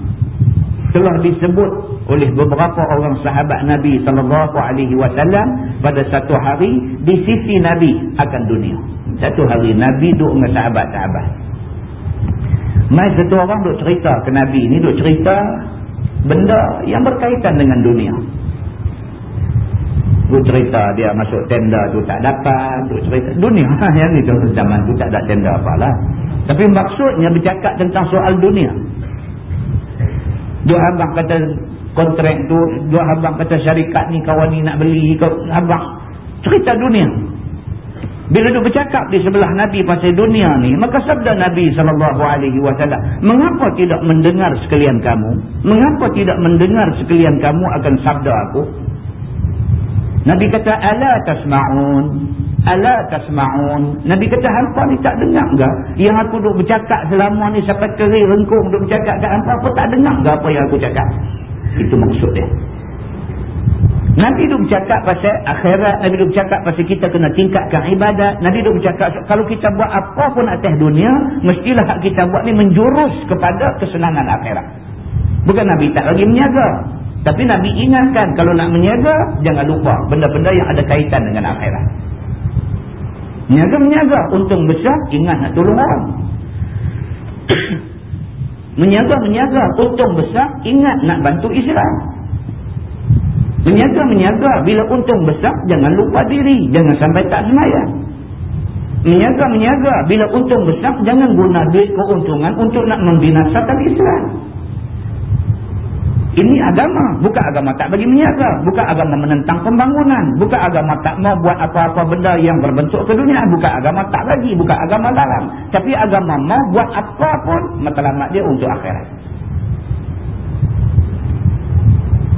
telah disebut oleh beberapa orang sahabat Nabi sallallahu alaihi wasallam pada satu hari di sisi Nabi akan dunia. Satu hari Nabi duduk dengan sahabat-sahabat. Mai satu orang duk cerita ke Nabi ni duk cerita benda yang berkaitan dengan dunia. Tu cerita dia masuk tenda tu tak dapat, tu cerita dunia <laughs> yang itu zaman tu tak ada tenda apalah. Tapi maksudnya bercakap tentang soal dunia. Dua abang kata kontrak tu, dua abang kata syarikat ni kawan ni nak beli, abang cerita dunia. Bila dia bercakap di sebelah Nabi pasal dunia ni, maka sabda Nabi SAW, mengapa tidak mendengar sekalian kamu? Mengapa tidak mendengar sekalian kamu akan sabda aku? Nabi kata, ala tasma'un, ala tasma'un. Nabi kata, hampa ni tak dengar ke? Yang aku duk bercakap selama ni sampai keri rengkung duk bercakap ke hampa, apa tak dengar ke apa yang aku cakap? Itu maksud dia. Nabi duk bercakap pasal akhirat, Nabi duk bercakap pasal kita kena tingkatkan ibadat, Nabi duk bercakap kalau kita buat apa pun atas dunia, mestilah kita buat ni menjurus kepada kesenangan akhirat. Bukan Nabi tak lagi menyaga. Tapi Nabi ingatkan kalau nak menyaga, jangan lupa benda-benda yang ada kaitan dengan akhirat. Menyaga-menyaga, untung besar, ingat nak tolong orang. <coughs> Menyaga-menyaga, untung besar, ingat nak bantu Islam. Menyaga-menyaga bila untung besar jangan lupa diri. Jangan sampai tak semayang. Menyaga-menyaga bila untung besar jangan guna duit keuntungan untuk nak membinasakan Islam. Ini agama. Bukan agama tak bagi menyaga. Bukan agama menentang pembangunan. Bukan agama tak mau buat apa-apa benda yang berbentuk ke dunia. Bukan agama tak bagi. Bukan agama larang. Tapi agama mau buat apa pun matlamat dia untuk akhirat.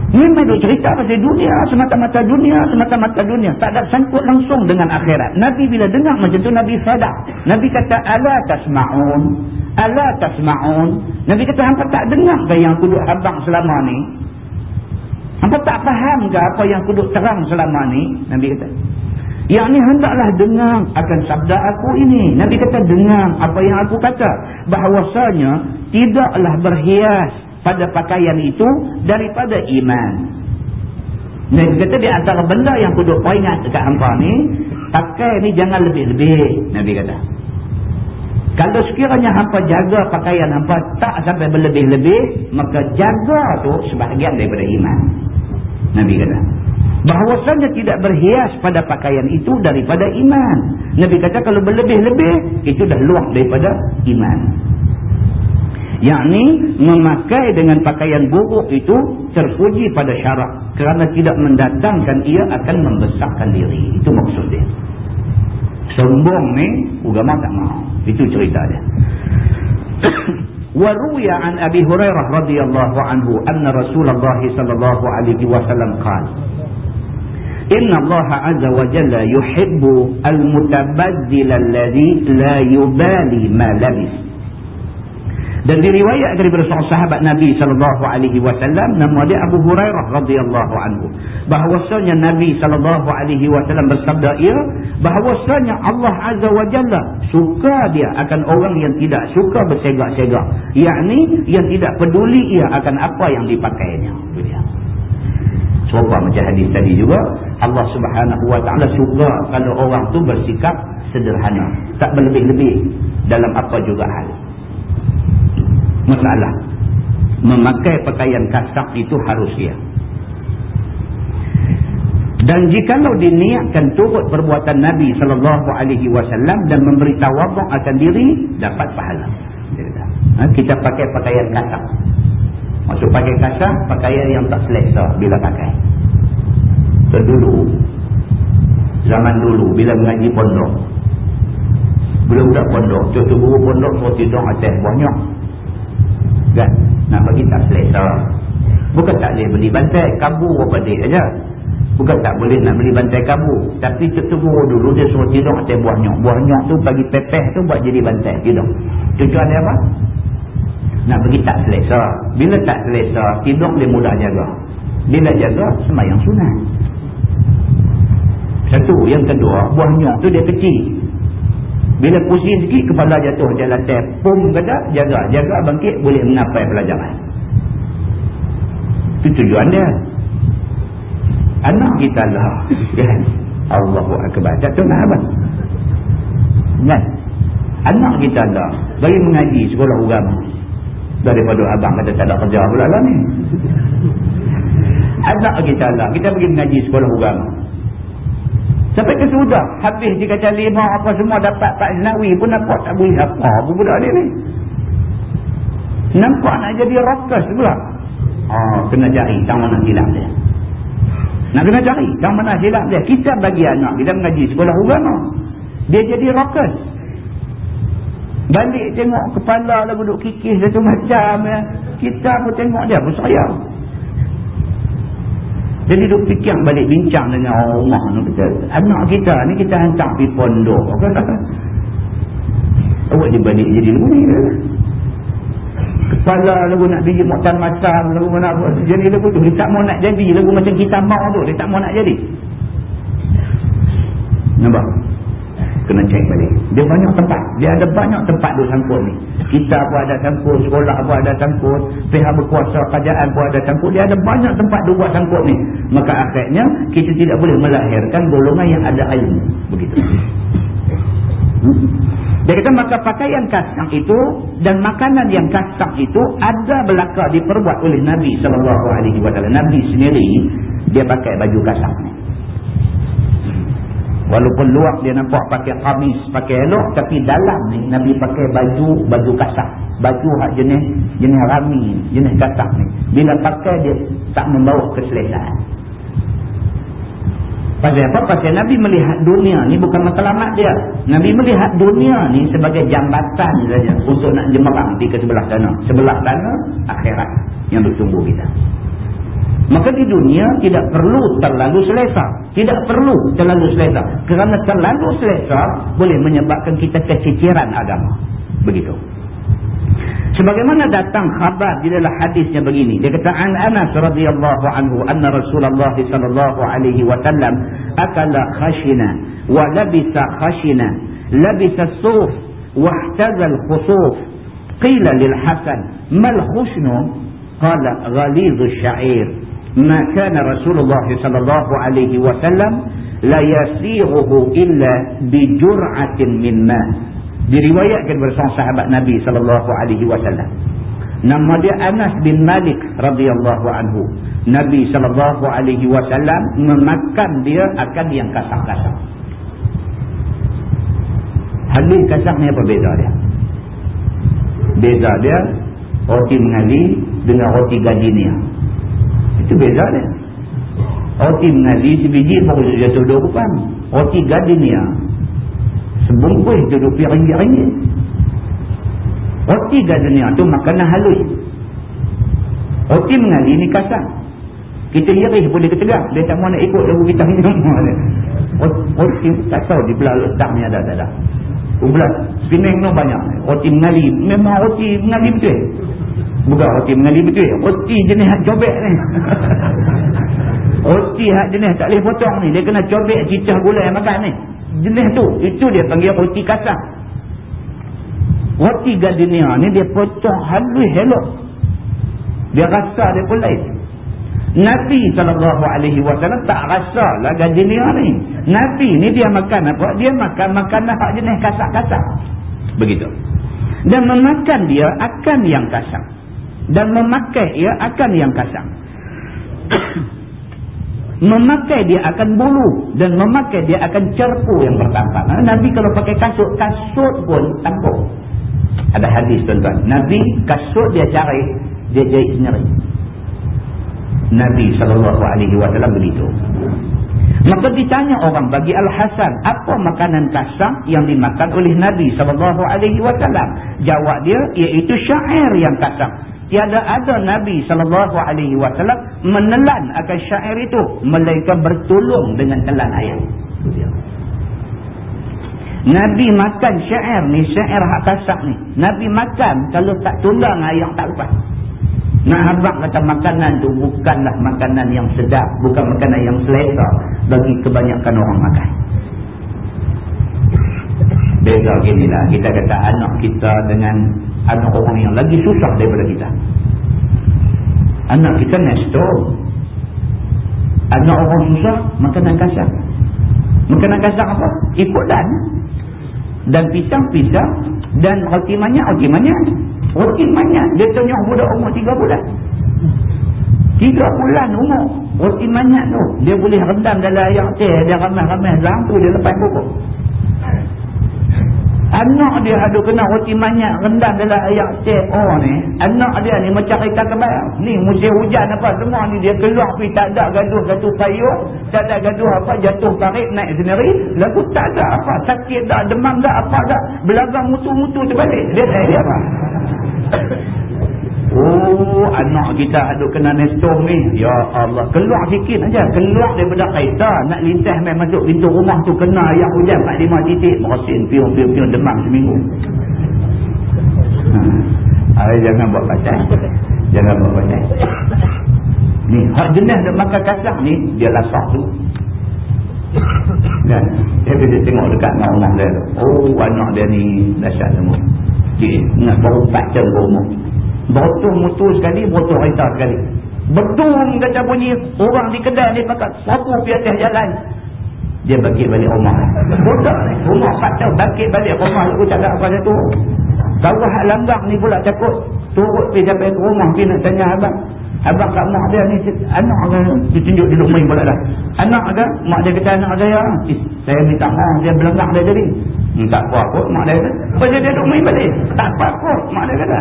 Memang duk cerita pasal dunia, semata-mata dunia, semata-mata dunia. Tak ada sangkut langsung dengan akhirat. Nabi bila dengar macam tu, Nabi sadar. Nabi kata, Ala tasma'un. Ala tasma'un. Nabi kata, hampa tak dengar ke yang kuduk habang selama ni? Hampa tak faham ke apa yang kuduk terang selama ni? Nabi kata. Yang ni hendaklah dengar akan sabda aku ini. Nabi kata, dengar apa yang aku kata. Bahawasanya, tidaklah berhias pada pakaian itu daripada iman. Nabi kata di antara benda yang kudu ingat dekat hampa ni, pakai ni jangan lebih-lebih, Nabi kata. Kalau sekiranya hampa jaga pakaian hampa tak sampai berlebih-lebih, maka jaga tu sebahagian daripada iman. Nabi kata. Bahawasanya tidak berhias pada pakaian itu daripada iman. Nabi kata kalau berlebih-lebih, itu dah luar daripada iman yakni memakai dengan pakaian buruk itu terpuji pada syarak. Kerana tidak mendatangkan ia akan membesarkan diri. Itu maksud dia. Sombong ni agama tak mahu itu cerita dia. <coughs> Waruya an abi hurairah radhiyallahu anhu anna rasulullah sallallahu alaihi wasallam qala inna allaha azza wa jalla yuhibbu al-mutabazzil alladhi la yubali ma labis Dan diriwayatkan daripada seorang sahabat Nabi sallallahu alaihi wasallam nama dia Abu Hurairah radhiyallahu anhu. Bahwasanya Nabi sallallahu alaihi wasallam bersabda ia bahwasanya Allah azza wa jalla suka dia akan orang yang tidak suka bersegak-segak. Yakni yang tidak peduli ia akan apa yang dipakainya. Dia. Serupa macam hadis tadi juga Allah subhanahu wa ta'ala suka kalau orang tu bersikap sederhana tak berlebih-lebih dalam apa juga hal masalah. Memakai pakaian kasak itu harus dia. Dan jikalau diniatkan turut perbuatan Nabi SAW dan memberi tawabuk akan diri dapat pahala. Ha, kita pakai pakaian kasak maksud pakai kasak pakaian yang tak selesa bila pakai. Dulu zaman dulu bila mengaji pondok. Budak-budak pondok contoh guru pondok suruh tidur atas banyak kan? Nak bagi tak selesa bukan tak boleh beli bantai kabur apa dia aja bukan tak boleh nak beli bantai kabur tapi ketemu dulu dia suruh tidur atas buah nyok. Buah nyok tu bagi pepeh tu buat jadi bantai tidur. Tujuan dia apa? Nak bagi tak selesa bila tak selesa tidur dia mudah jaga. Bila jaga semayang sunat. Satu. Yang kedua buah nyok tu dia kecil bila pusing sikit, kepala jatuh jalan teh. Pum kata, jaga. Jaga bangkit, boleh mengapai pelajaran. Itu tujuan dia. Anak kita lah. Kan? Allahu Akbar. Tak tahu nak apa. Kan? Anak kita lah. Bagi mengaji sekolah agama. Daripada abang kata tak ada kerja pula lah ni. <laughs> Anak kita lah. Kita pergi mengaji sekolah agama. Sampai ke sudah. Habis kata lima apa semua dapat Pak Znawi pun nampak tak boleh apa pun budak dia ni. Nampak nak jadi rakas pula. Oh, kena cari tak mana silap dia. Nak kena cari tak mana silap dia. Kita bagi anak kita mengaji sekolah agama. Dia jadi rakas. Balik tengok kepala lah duduk kikis satu macam ya. Kita pun tengok dia pun sayang. Jadi duk fikir balik bincang dengan orang rumah ni kata, anak kita ni kita hantar pergi pondok. <laughs> Awak dia balik jadi lagu ni. Kepala lagu nak biji moktan masam, lagu mana apa. Jadi lagu tu, dia tak mau nak jadi. Lagu macam kita mau tu, dia tak mau nak jadi. Nampak? kena cek balik. Dia banyak tempat. Dia ada banyak tempat duk sangkut ni. Kita pun ada sangkut, sekolah pun ada sangkut, pihak berkuasa kerajaan pun ada sangkut. Dia ada banyak tempat duk buat sangkut ni. Maka akhirnya kita tidak boleh melahirkan golongan yang ada ilmu. Begitu. Dia kata maka pakaian kasang itu dan makanan yang kasang itu ada belakang diperbuat oleh Nabi SAW. Nabi sendiri dia pakai baju kasang ni. Walaupun luar dia nampak pakai kamis, pakai elok. Tapi dalam ni Nabi pakai baju, baju kasar. Baju hak jenis, jenis rami, jenis kasar ni. Bila pakai dia tak membawa keselesaan. Pasal apa? Pasal Nabi melihat dunia ni bukan matlamat dia. Nabi melihat dunia ni sebagai jambatan saja untuk nak jemerang di ke sebelah sana. Sebelah sana, akhirat yang bertumbuh kita. Maka di dunia tidak perlu terlalu selesa. Tidak perlu terlalu selesa. Kerana terlalu selesa boleh menyebabkan kita keciciran agama. Begitu. Sebagaimana datang khabar di dalam hadisnya begini. Dia kata, An Anas radhiyallahu anhu, anna Rasulullah sallallahu alaihi wasallam akala khashina wa labisa khashina, labisa suf, wahtazal khusuf. Qila lil Hasan, mal khushnu? Qala ghalizu syair maka Rasulullah sallallahu alaihi wasallam la yasiruhu illa bi jur'atin min ma. Diriwayatkan bersama sahabat Nabi sallallahu alaihi wasallam. Nama dia Anas bin Malik radhiyallahu anhu. Nabi sallallahu alaihi wasallam memakan dia akan yang kasar-kasar. Hadis kasar ni apa beza dia? Beza dia roti mengali dengan roti gadinia itu beza dia. Roti mengazi sebiji baru jatuh dua kupang. Roti gardenia. Sebungkus duduk pi ringgit-ringgit. Roti gardenia tu makanan halus. Roti mengazi ni kasar. Kita iris boleh ketegak. Dia tak mahu nak ikut lagu kita minum. Roti tak tahu di belah letaknya ada-ada. Ubelah. Penang tu banyak. Roti mengali. Memang roti mengali betul. Bukan roti mengali betul. Roti jenis hak cobek ni. <laughs> roti hak jenis tak boleh potong ni. Dia kena cobek cicah gula yang makan ni. Jenis tu. Itu dia panggil roti kasar. Roti gardenia ni dia potong halus helok. Dia rasa dia pun lain. Nabi SAW tak rasa lah gardenia ni. Nabi ni dia makan apa? Dia makan makanan hak jenis kasar-kasar. Begitu. Dan memakan dia akan yang kasar. Dan memakai dia akan yang kasar. <coughs> memakai dia akan bulu. Dan memakai dia akan cerpu yang bertampak. Nabi kalau pakai kasut, kasut pun tampuk. Ada hadis tuan-tuan. Nabi kasut dia cari, dia jahit sendiri. Nabi SAW begitu. Maka ditanya orang bagi Al-Hasan, apa makanan kasar yang dimakan oleh Nabi SAW? Jawab dia, iaitu syair yang kasar. Tiada ada Nabi SAW menelan akan syair itu. Melainkan bertolong dengan telan ayat. Nabi makan syair ni, syair hak kasar ni. Nabi makan kalau tak tolong ayat tak lepas. Nak abang kata makanan tu bukanlah makanan yang sedap. Bukan makanan yang selesa bagi kebanyakan orang makan. Beza gini lah. Kita kata anak kita dengan anak orang yang lagi susah daripada kita. Anak kita nesto. Anak orang susah, makanan kasar. Makanan kasar apa? Ikut dan. Dan pisang-pisang. Dan roti manyak, roti manyak. Roti banyak. Dia tanya budak umur tiga bulan. Tiga bulan umur. Roti banyak tu. Dia boleh rendam dalam air teh. Dia ramai-ramai lampu dia lepas pokok. Anak dia ada kena roti banyak rendam dalam air teh. Oh ni. Anak dia ni macam kita kebal. Ni musim hujan apa semua ni. Dia keluar pergi tak ada gaduh-gaduh payung. Tak ada gaduh apa jatuh tarik naik sendiri. Lalu tak ada apa. Sakit dah demam dah apa dah. Belagang mutu-mutu terbalik. Dia tak dia apa. Oh, anak kita ada kena nestor ni. Ya Allah. Keluar sikit aja. Keluar daripada kereta. Nak lintas main masuk pintu rumah tu kena ayak hujan 4-5 titik. Merosin, piung, piung, piung, demam seminggu. Ha. Ay, jangan buat pasal. Jangan buat pasal. Ni, hak jenis dia makan kasar ni, dia lasak tu. Kan? Dia bila tengok dekat rumah dia tu. Oh, anak dia ni dahsyat semua. Cik, ingat baru 4 jam rumah. Botol mutu sekali, botol kereta sekali. Betul kata bunyi, orang di kedai ni pakat sapu pergi atas jalan. Dia bagi balik rumah. Bodoh ni. Rumah 4 jam, bagi balik rumah. Aku tak ada apa satu. Kalau hak lambang ni pula takut. Turut pergi sampai ke rumah, pergi nak tanya abang. Abang kat mak dia ni, anak dia, dia tunjuk di rumah pula dah. Anak dia, mak dia kata anak saya. Saya minta maaf, dia belengak dia jadi. Hmm, tak apa kot mak dia kata. Lepas dia duduk main balik. Tak apa kot mak dia kata.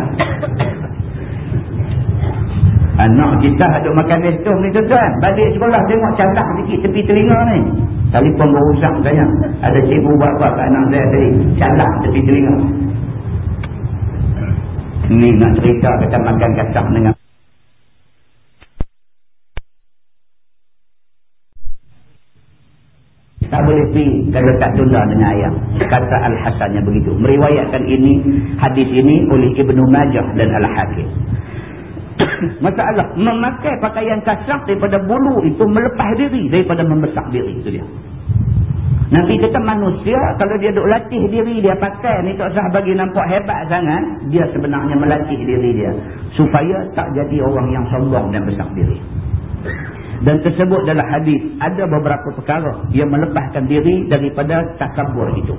Anak kita ada makan esok ni tuan. Balik sekolah tengok calak sikit tepi telinga ni. Telefon berusak saya. Ada cikgu buat apa kat anak saya tadi. Calak tepi telinga. Ni nak cerita kita makan kasak dengan Tak boleh pergi kalau tak tunda dengan ayam. Kata Al-Hasannya begitu. Meriwayatkan ini, hadis ini oleh Ibnu Majah dan Al-Hakim. <laughs> Masalah, memakai pakaian kasar daripada bulu itu melepas diri daripada membesar diri. Itu dia. Nabi kata manusia, kalau dia duk latih diri dia pakai ni tak usah bagi nampak hebat sangat, dia sebenarnya melatih diri dia. Supaya tak jadi orang yang sombong dan besar diri. Dan tersebut dalam hadis ada beberapa perkara yang melepaskan diri daripada takabur itu.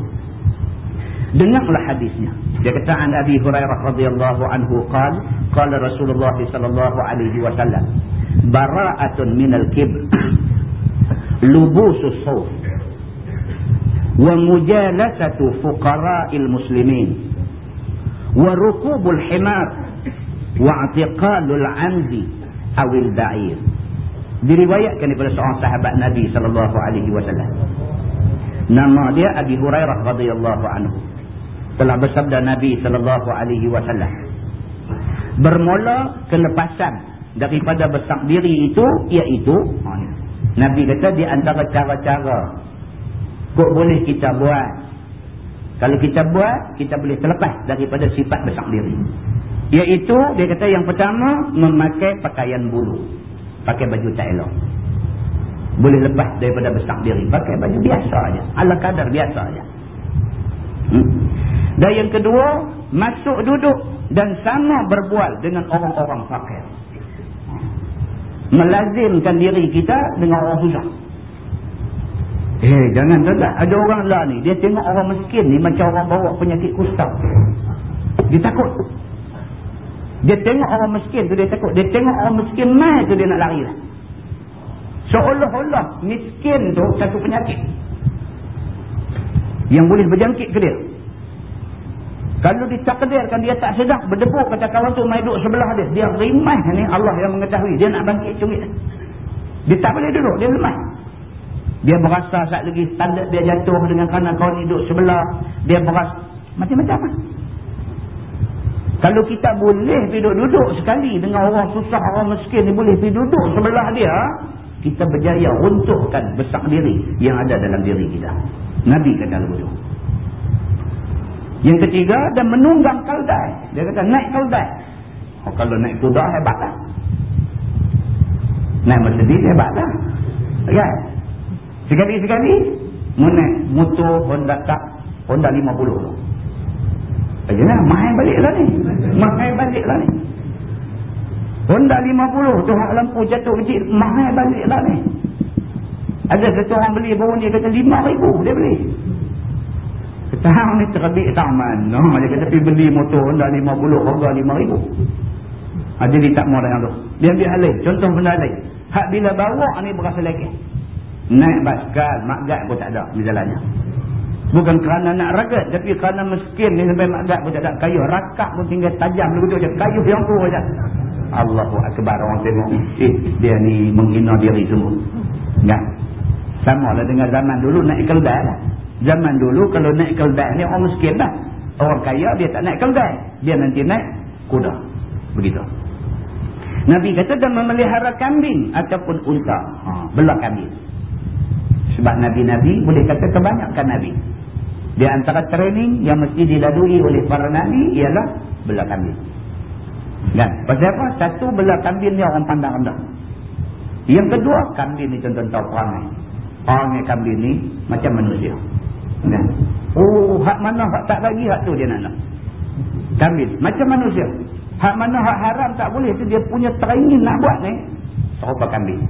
Dengarlah hadisnya. Dia kata an Abi Hurairah radhiyallahu anhu qala qala Rasulullah sallallahu alaihi wasallam bara'atun minal kibr lubusus sawf wa mujalasatu fuqara'il muslimin wa rukubul himar wa i'tiqalul 'amdi awil da'ir diriwayatkan daripada seorang sahabat Nabi sallallahu alaihi wasallam. Nama dia Abi Hurairah radhiyallahu anhu. Telah bersabda Nabi sallallahu alaihi wasallam. Bermula kelepasan daripada besar diri itu iaitu Nabi kata di antara cara-cara kok boleh kita buat Kalau kita buat, kita boleh terlepas daripada sifat besar diri. Iaitu, dia kata yang pertama, memakai pakaian bulu. Pakai baju tak elok. Boleh lepas daripada besar diri. Pakai baju biasa aja, Ala kadar biasa aja. Hmm? Dan yang kedua, masuk duduk dan sama berbual dengan orang-orang fakir. Melazimkan diri kita dengan orang susah. Eh, jangan tak Ada orang lah ni. Dia tengok orang miskin ni macam orang bawa penyakit kusta. Dia takut. Dia tengok orang miskin tu dia takut. Dia tengok orang miskin mai tu dia nak lari lah. Seolah-olah miskin tu satu penyakit. Yang boleh berjangkit ke dia. Kalau ditakdirkan dia tak sedap berdebu kata kawan tu mai duduk sebelah dia. Dia rimah ni Allah yang mengetahui. Dia nak bangkit cungit. Dia tak boleh duduk. Dia lemah. Dia berasa saat lagi standard dia jatuh dengan kanan kawan duduk sebelah. Dia berasa macam-macam lah. Kalau kita boleh duduk-duduk sekali dengan orang susah, orang miskin ni boleh pergi duduk sebelah dia. Kita berjaya untukkan besar diri yang ada dalam diri kita. Nabi kata begitu. Yang ketiga, dan menunggang kaldai. Dia kata, naik kaldai. Oh, kalau naik kuda, hebat lah. Naik Mercedes, hebat lah. Kan? Sekali-sekali, menaik motor Honda Cup, Honda 50 tu. Ayolah, mahal balik lah ni. Mahal balik lah ni. Honda 50 tu hak lampu jatuh kecil, mahal balik lah ni. Ada satu orang beli baru ni kata 5 ribu dia beli. Setahun ni terbit taman. No, dia kata pergi beli motor Honda 50 harga 5 ribu. Ha, dia tak mau dengan tu. Dia ambil hal Contoh benda lain. Hak bila bawa ni berasa lagi. Naik basikal, makgat pun tak ada di jalannya. Bukan kerana nak ragat. Tapi kerana miskin ni sampai makgat pun tak ada. Kayuh rakak pun tinggal tajam. Begitu je. Kayuh yang tu saja. Allahu Akbar orang tengok. Eh, dia ni menghina diri semua. Kan? Sama lah dengan zaman dulu naik keldai lah. Zaman dulu kalau naik keldai ni orang miskin lah. Orang kaya dia tak naik keldai. Dia nanti naik kuda. Begitu. Nabi kata dan memelihara kambing ataupun unta. Ha, belah kambing. Sebab Nabi-Nabi boleh kata kebanyakan Nabi. Di antara training yang mesti dilalui oleh para Nabi ialah belah kambing. Kan? Pasal apa? Satu belah kambing ni orang pandang rendah. Yang kedua, kambing ni contoh tahu perangai. Perangai kambing ni macam manusia. Kan? Oh, hak mana hak tak bagi, hak tu dia nak nak. Kambing. Macam manusia. Hak mana hak haram tak boleh, tu dia punya training nak buat ni. Serupa kambing.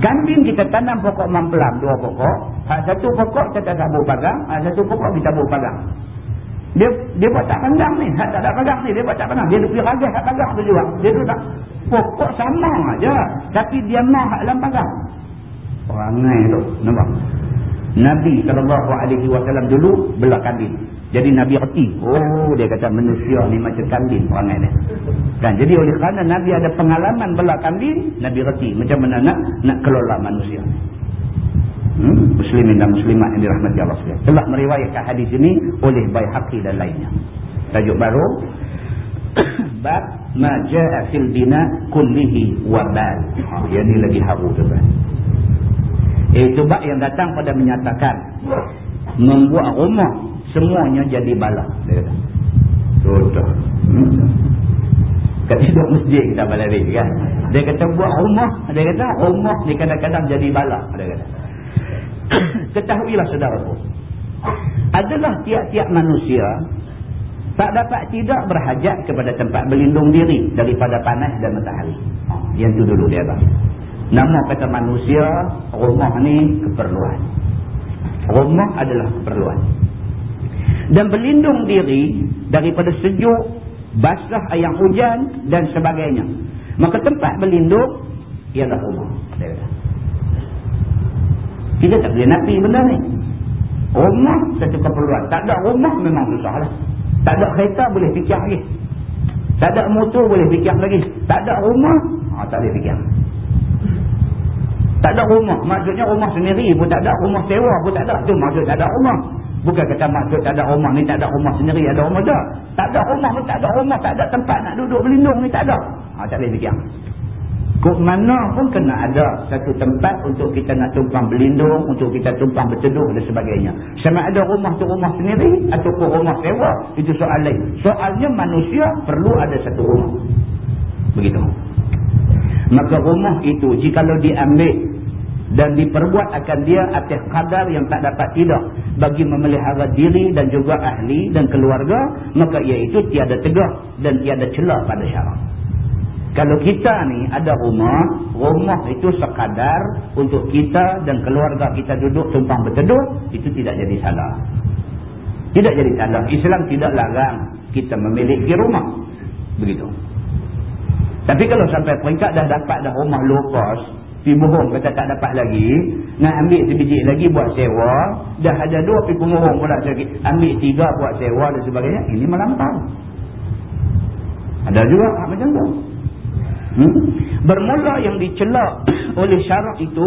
Kambing kita tanam pokok mampelam, dua pokok. Hak satu pokok kita boleh pagang, hak satu pokok kita boleh pagang. Dia dia buat tak pandang ni, hak tak ada pagang ni, dia buat tak pandang. Dia pergi ragas hak pagang tu juga. Dia tu tak. Pokok sama aja, tapi dia mah hak dalam pagang. Perangai tu, nampak? Nabi SAW dulu belah kambing. Jadi Nabi reti. Oh, dia kata manusia ni macam kambing perangai dia. Kan? Jadi oleh kerana Nabi ada pengalaman belah kambing, Nabi reti macam mana nak nak kelola manusia. Hmm? Muslimin dan muslimat yang dirahmati Allah SWT. Telah meriwayatkan hadis ini oleh Bayhaqi dan lainnya. Tajuk baru. <coughs> Bab maja'a fil bina kullihi wabal. Ha, yang ini lagi haru tu kan. Itu bab yang datang pada menyatakan membuat rumah semuanya jadi bala. Dia kata. Sudah. Hmm. Kat hidup masjid kita balik lagi kan. Dia kata buat rumah. Dia kata rumah ni kadang-kadang jadi bala. Dia kata. <coughs> Ketahuilah saudaraku. Adalah tiap-tiap manusia tak dapat tidak berhajat kepada tempat berlindung diri daripada panas dan matahari. Yang tu dulu dia bang. Nama kata manusia, rumah ni keperluan. Rumah adalah keperluan. Dan berlindung diri daripada sejuk, basah ayam hujan dan sebagainya. Maka tempat berlindung ialah rumah. Kita tak boleh nafi benda ni. Rumah satu keperluan. Tak ada rumah memang susah lah. Tak ada kereta boleh fikir lagi. Tak ada motor boleh fikir lagi. Tak ada rumah, ha, tak boleh fikir. Tak ada rumah. Maksudnya rumah sendiri pun tak ada. Rumah sewa pun tak ada. Itu maksud tak ada rumah. Bukan kata maksud tak ada rumah ni tak ada rumah sendiri. Ada rumah tak. Tak ada rumah pun tak ada rumah. Tak ada tempat nak duduk berlindung ni tak ada. Ha, tak boleh fikir. Kok mana pun kena ada satu tempat untuk kita nak tumpang berlindung, untuk kita tumpang berteduh dan sebagainya. Sama ada rumah tu rumah sendiri ataupun rumah sewa, itu soal lain. Soalnya manusia perlu ada satu rumah. Begitu. Maka rumah itu jikalau diambil dan diperbuat akan dia atas kadar yang tak dapat tidak bagi memelihara diri dan juga ahli dan keluarga, maka iaitu tiada tegak dan tiada celah pada syarat. Kalau kita ni ada rumah, rumah itu sekadar untuk kita dan keluarga kita duduk tumpang berteduh, itu tidak jadi salah. Tidak jadi salah. Islam tidak larang kita memiliki rumah. Begitu. Tapi kalau sampai peringkat dah dapat dah rumah low cost, pergi bohong kata tak dapat lagi, nak ambil sebiji lagi buat sewa, dah ada dua pergi pengohong pula ambil tiga buat sewa dan sebagainya, ini melampau. Ada juga macam tu. Hmm? Bermula yang dicela <clears throat> oleh syarak itu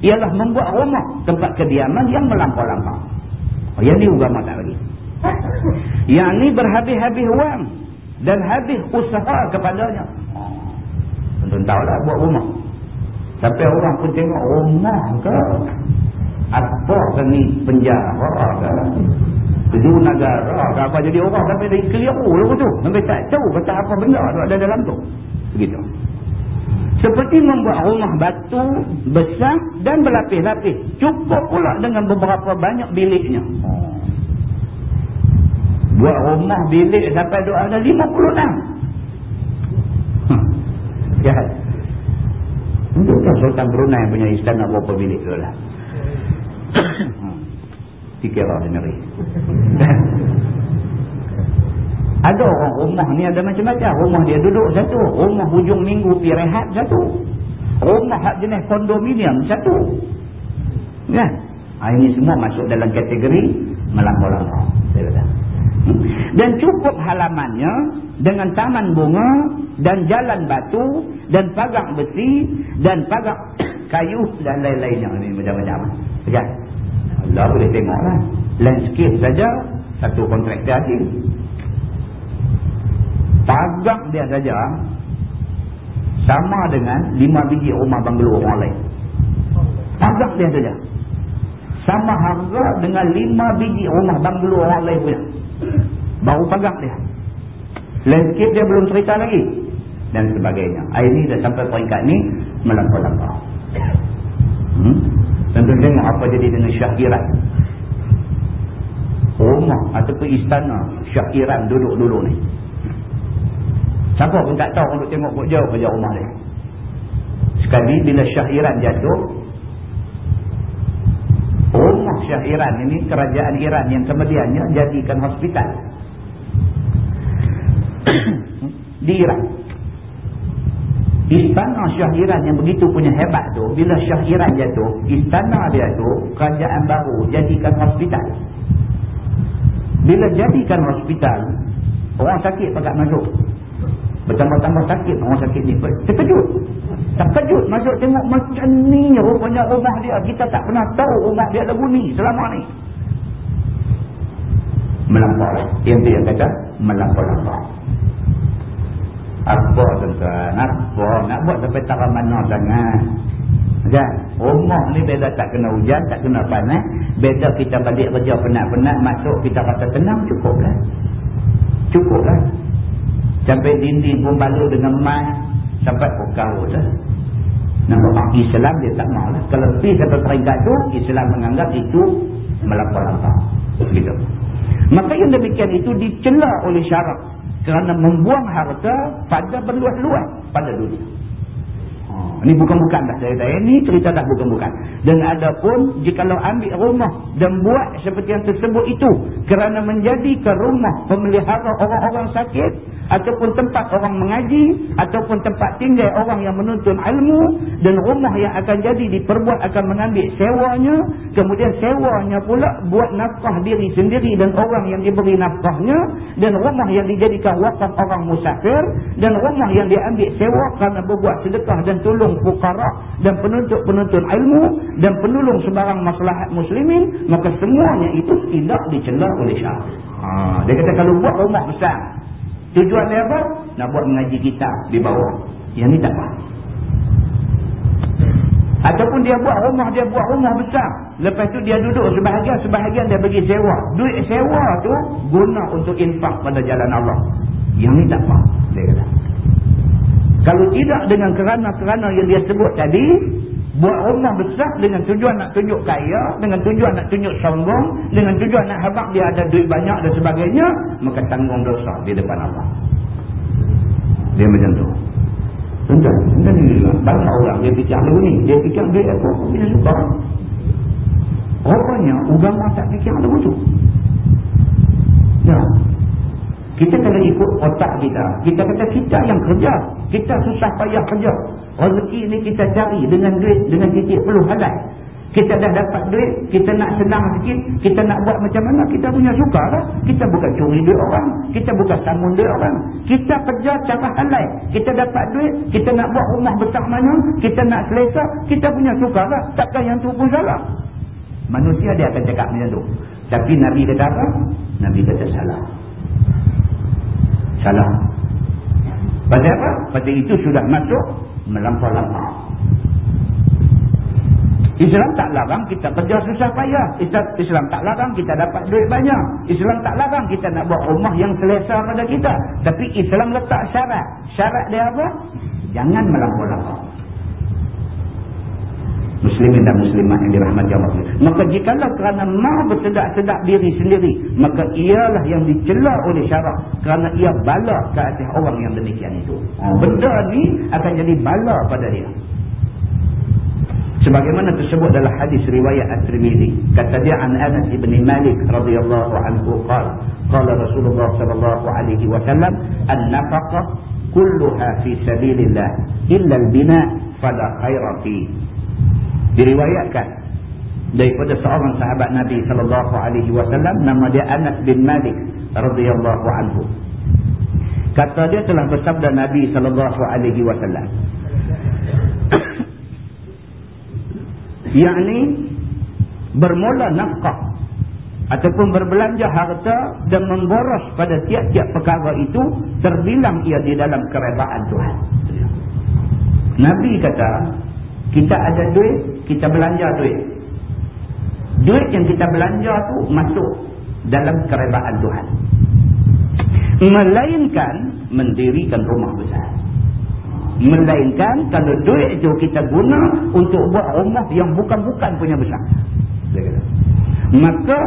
ialah membuat rumah tempat kediaman yang melampau-lampau. Oh, yang ni agama tak lagi. Yang ni berhabis-habis wang dan habis usaha kepadanya. Tentu tahulah buat rumah. Sampai orang pun tengok rumah ke? Apa ke ni penjara ke? Keju negara ke apa jadi orang sampai dari keliru lah tu. Sampai tak tahu kata apa benda tu ada dalam tu. Begitu. Seperti membuat rumah batu besar dan berlapis-lapis. Cukup pula dengan beberapa banyak biliknya. Buat rumah bilik sampai ada 56. Hmm. Jahat. Untuk kan Sultan Brunei punya istana berapa bilik tu lah. <coughs> Orang sendiri. <laughs> Ada orang rumah ni ada macam-macam. Rumah dia duduk satu. Rumah hujung minggu pergi rehat satu. Rumah hak jenis kondominium satu. Ya. Ha, ini semua masuk dalam kategori melampau-lampau. Hmm. Dan cukup halamannya dengan taman bunga dan jalan batu dan pagar besi dan pagar kayu dan lain-lainnya. Ini macam-macam. Ya. Allah boleh tengoklah. Landscape saja satu kontrak dia Pagak dia saja sama dengan lima biji rumah banglo orang lain. Pagak dia saja. Sama harga dengan lima biji rumah banglo orang lain punya. Baru pagak dia. Landscape dia belum cerita lagi. Dan sebagainya. Air ni dah sampai peringkat ni melampau-lampau. Hmm? Tentu tengok apa jadi dengan syahiran. Rumah ataupun istana syahiran duduk dulu ni. Siapa pun tak tahu untuk tengok kok jauh kerja rumah dia. Sekali bila Syah Iran jatuh, Syah Iran ini kerajaan Iran yang kemudiannya jadikan hospital. Di Iran. Istana Syah Iran yang begitu punya hebat tu, bila Syah Iran jatuh, istana dia tu, kerajaan baru jadikan hospital. Bila jadikan hospital, orang sakit pakat masuk. Bertambah-tambah sakit orang sakit ni. Terkejut. Terkejut. Masuk tengok macam ni rupanya rumah dia. Kita tak pernah tahu rumah dia lagu ni selama ni. Melampau. Yang dia kata melampau-lampau. Apa tuan-tuan? Apa? Nak buat sampai tak mana sangat. Kan? Rumah ni beda tak kena hujan, tak kena panas. Beda kita balik kerja penat-penat. Masuk kita rasa tenang. Cukup lah. Cukup lah. Sampai dinding pun balu dengan emas. Sampai pokal dah. Nampak Islam dia tak mahu lah. Kalau pergi sampai peringkat tu, Islam menganggap itu melampau-lampau. Gitu. Maka yang demikian itu dicela oleh syarak. Kerana membuang harta pada berluas-luas pada dunia. Ini bukan-bukan dah cerita. Ini cerita dah bukan-bukan. Dan ada pun, jikalau ambil rumah dan buat seperti yang tersebut itu. Kerana menjadi ke rumah pemelihara orang-orang sakit. Ataupun tempat orang mengaji. Ataupun tempat tinggal orang yang menuntun ilmu. Dan rumah yang akan jadi diperbuat akan mengambil sewanya. Kemudian sewanya pula buat nafkah diri sendiri dan orang yang diberi nafkahnya. Dan rumah yang dijadikan wakaf orang musafir. Dan rumah yang diambil sewa kerana berbuat sedekah dan tolong fukara dan penuntut-penuntut ilmu dan penolong sebarang maslahat muslimin maka semuanya itu tidak dicela oleh syarah ha, dia kata kalau buat rumah besar tujuan dia apa? nak buat mengaji kita di bawah yang ni tak apa Ataupun dia buat rumah, dia buat rumah besar. Lepas tu dia duduk sebahagian-sebahagian dia bagi sewa. Duit sewa tu guna untuk infak pada jalan Allah. Yang ni tak apa. Dia kata. Kalau tidak dengan kerana-kerana yang dia sebut tadi, buat rumah besar dengan tujuan nak tunjuk kaya, dengan tujuan nak tunjuk sombong, dengan tujuan nak habak dia ada duit banyak dan sebagainya, maka tanggung dosa di depan Allah. Dia macam tu. Tuan-tuan, tuan banyak orang dia fikir lagu ni. Dia fikir duit aku, punya suka. Rupanya, agama tak fikir lagu tu. Ya. Kita kena ikut otak kita. Kita kata kita yang kerja. Kita susah payah kerja. Rezeki ni kita cari dengan duit, dengan titik perlu halal. Kita dah dapat duit, kita nak senang sikit, kita nak buat macam mana, kita punya suka lah. Kita bukan curi duit orang, kita bukan sambung duit orang. Kita kerja cara halal. Kita dapat duit, kita nak buat rumah besar mana, kita nak selesa, kita punya suka lah. Takkan yang tu pun salah. Manusia dia akan cakap macam tu. Tapi Nabi kata apa? Nabi kata salah. Salah. Pasal apa? Pasal itu sudah masuk melampau-lampau. Islam tak larang kita kerja susah payah. Islam tak larang kita dapat duit banyak. Islam tak larang kita nak buat rumah yang selesa pada kita. Tapi Islam letak syarat. Syarat dia apa? Jangan melampau-lampau. Muslimin dan muslimat yang dirahmati Allah. Maka jikalau kerana mahu bersedak-sedak diri sendiri. Maka ialah yang dicela oleh syarat. Kerana ia bala ke atas orang yang demikian itu. Benda ni akan jadi bala pada dia sebagaimana tersebut dalam hadis riwayat At-Tirmizi kata dia an Anas bin Malik radhiyallahu anhu qala qala Rasulullah sallallahu alaihi wasallam an-nafaqah kulluha fi sabilillah illa al-bina' fala khaira fi diriwayatkan daripada seorang sahabat Nabi sallallahu alaihi wasallam nama dia Anas bin Malik radhiyallahu anhu. Kata dia telah bersabda Nabi sallallahu alaihi wasallam <coughs> yakni bermula nafkah ataupun berbelanja harta dan memboros pada tiap-tiap perkara itu terbilang ia di dalam kerebaan Tuhan. Nabi kata kita ada duit kita belanja duit duit yang kita belanja tu masuk dalam kerebaan Tuhan melainkan mendirikan rumah besar Melainkan kalau duit itu kita guna untuk buat rumah yang bukan-bukan punya besar. Maka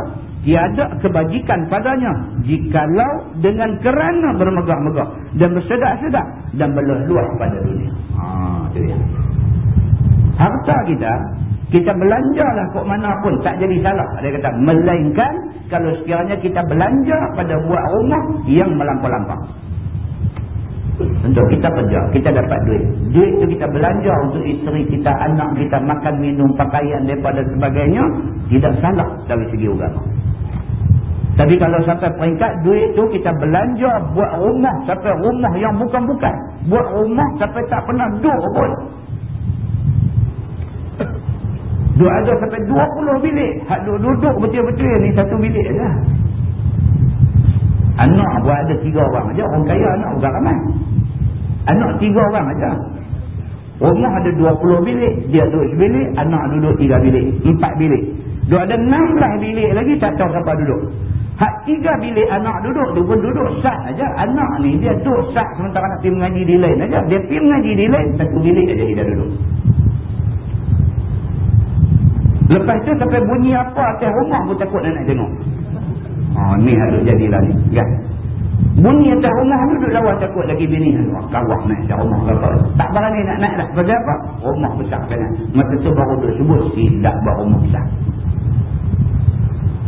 tiada kebajikan padanya jikalau dengan kerana bermegah-megah dan bersedak-sedak dan berluah pada dunia. Ha, dia. Harta kita, kita belanjalah kok mana pun tak jadi salah. Dia kata, melainkan kalau sekiranya kita belanja pada buat rumah yang melampau-lampau. Untuk kita kerja, kita dapat duit. Duit tu kita belanja untuk isteri kita, anak kita, makan, minum, pakaian daripada sebagainya. Tidak salah dari segi agama. Tapi kalau sampai peringkat duit tu kita belanja buat rumah sampai rumah yang bukan-bukan. Buat rumah sampai tak pernah duduk pun. Dua ada sampai 20 bilik. Hak duduk betul-betul ni satu bilik saja. Anak buat ada tiga orang aja. Orang kaya anak bukan ramai. Anak tiga orang aja. Rumah ada dua puluh bilik. Dia duduk sebilik. Anak duduk tiga bilik. Empat bilik. Dia ada enam belas bilik lagi. Tak tahu siapa duduk. Hak tiga bilik anak duduk. Dia pun duduk sat aja. Anak ni dia duduk sat sementara nak pergi mengaji di lain aja. Dia pergi mengaji di lain. Satu bilik aja dia duduk. Lepas tu sampai bunyi apa atas rumah pun takut nak tengok. Oh, ni harus jadilah ni. Kan? Bunyi atas rumah ni duduk lawan takut lagi bini. Kawah naik atas rumah. Tak berani nak naik dah. Sebab apa? Rumah besar kan. Masa tu baru duduk sebut silap buat rumah besar.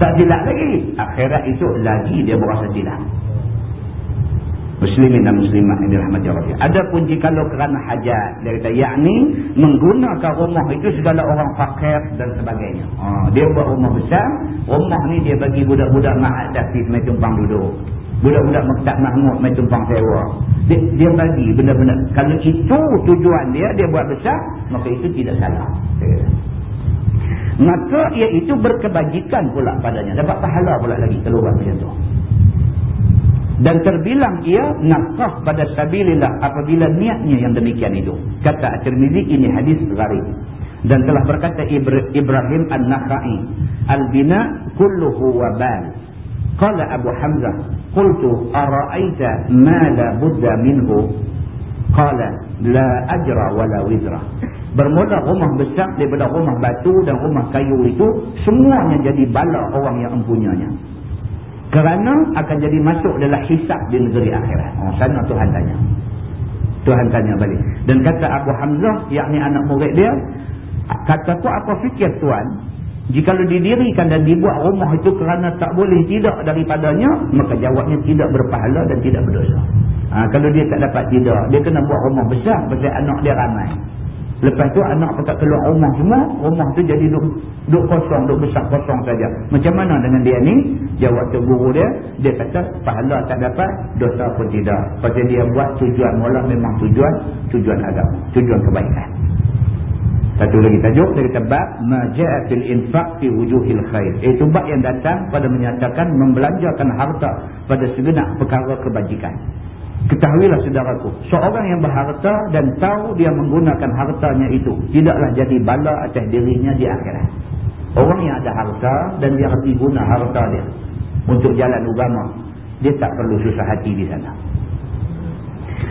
Tak silap lagi. Akhirat itu lagi dia berasa silap. Muslimin dan muslimat yang dirahmati Allah. Adapun jikalau kerana hajat. Dia kata, yakni menggunakan rumah itu segala orang fakir dan sebagainya. Ha, dia buat rumah besar. Rumah ni dia bagi budak-budak ma'ad dafis main tumpang duduk. Budak-budak Mektak Mahmud main tumpang sewa. Dia, dia bagi benda-benda. Kalau itu tujuan dia, dia buat besar. Maka itu tidak salah. Maka ia itu berkebajikan pula padanya. Dapat pahala pula lagi buat macam tu dan terbilang ia nafkah pada sabilillah apabila niatnya yang demikian itu. Kata At-Tirmizi ini hadis gharib. Dan telah berkata Ibrahim An-Nakhai al-bina kulluhu wabal qala Abu Hamzah qultu ara'aita ma la budda minhu? Qala la ajra wala wizra. Bermula rumah besar daripada rumah batu dan rumah kayu itu semuanya jadi bala orang yang empunyanya kerana akan jadi masuk dalam hisap di negeri akhirat. Oh, sana Tuhan tanya. Tuhan tanya balik. Dan kata Abu Hamzah yakni anak murid dia kata tu apa fikir Tuhan jika didirikan dan dibuat rumah itu kerana tak boleh tidak daripadanya maka jawabnya tidak berpahala dan tidak berdosa. Ha, kalau dia tak dapat tidak dia kena buat rumah besar pasal anak dia ramai Lepas tu anak pekat keluar rumah semua, rumah tu jadi duk, duk kosong, duk besar kosong saja. Macam mana dengan dia ni? Jawab tu guru dia, dia kata pahala tak dapat, dosa pun tidak. Pasal dia buat tujuan mula memang tujuan, tujuan agama, tujuan kebaikan. Satu lagi tajuk, dia kata bab maja'atil infaq fi wujuhil khair. Itu bab yang datang pada menyatakan membelanjakan harta pada segenap perkara kebajikan. Ketahuilah saudaraku, seorang yang berharta dan tahu dia menggunakan hartanya itu, tidaklah jadi bala atas dirinya di akhirat. Orang yang ada harta dan dia hati guna harta dia untuk jalan agama, dia tak perlu susah hati di sana.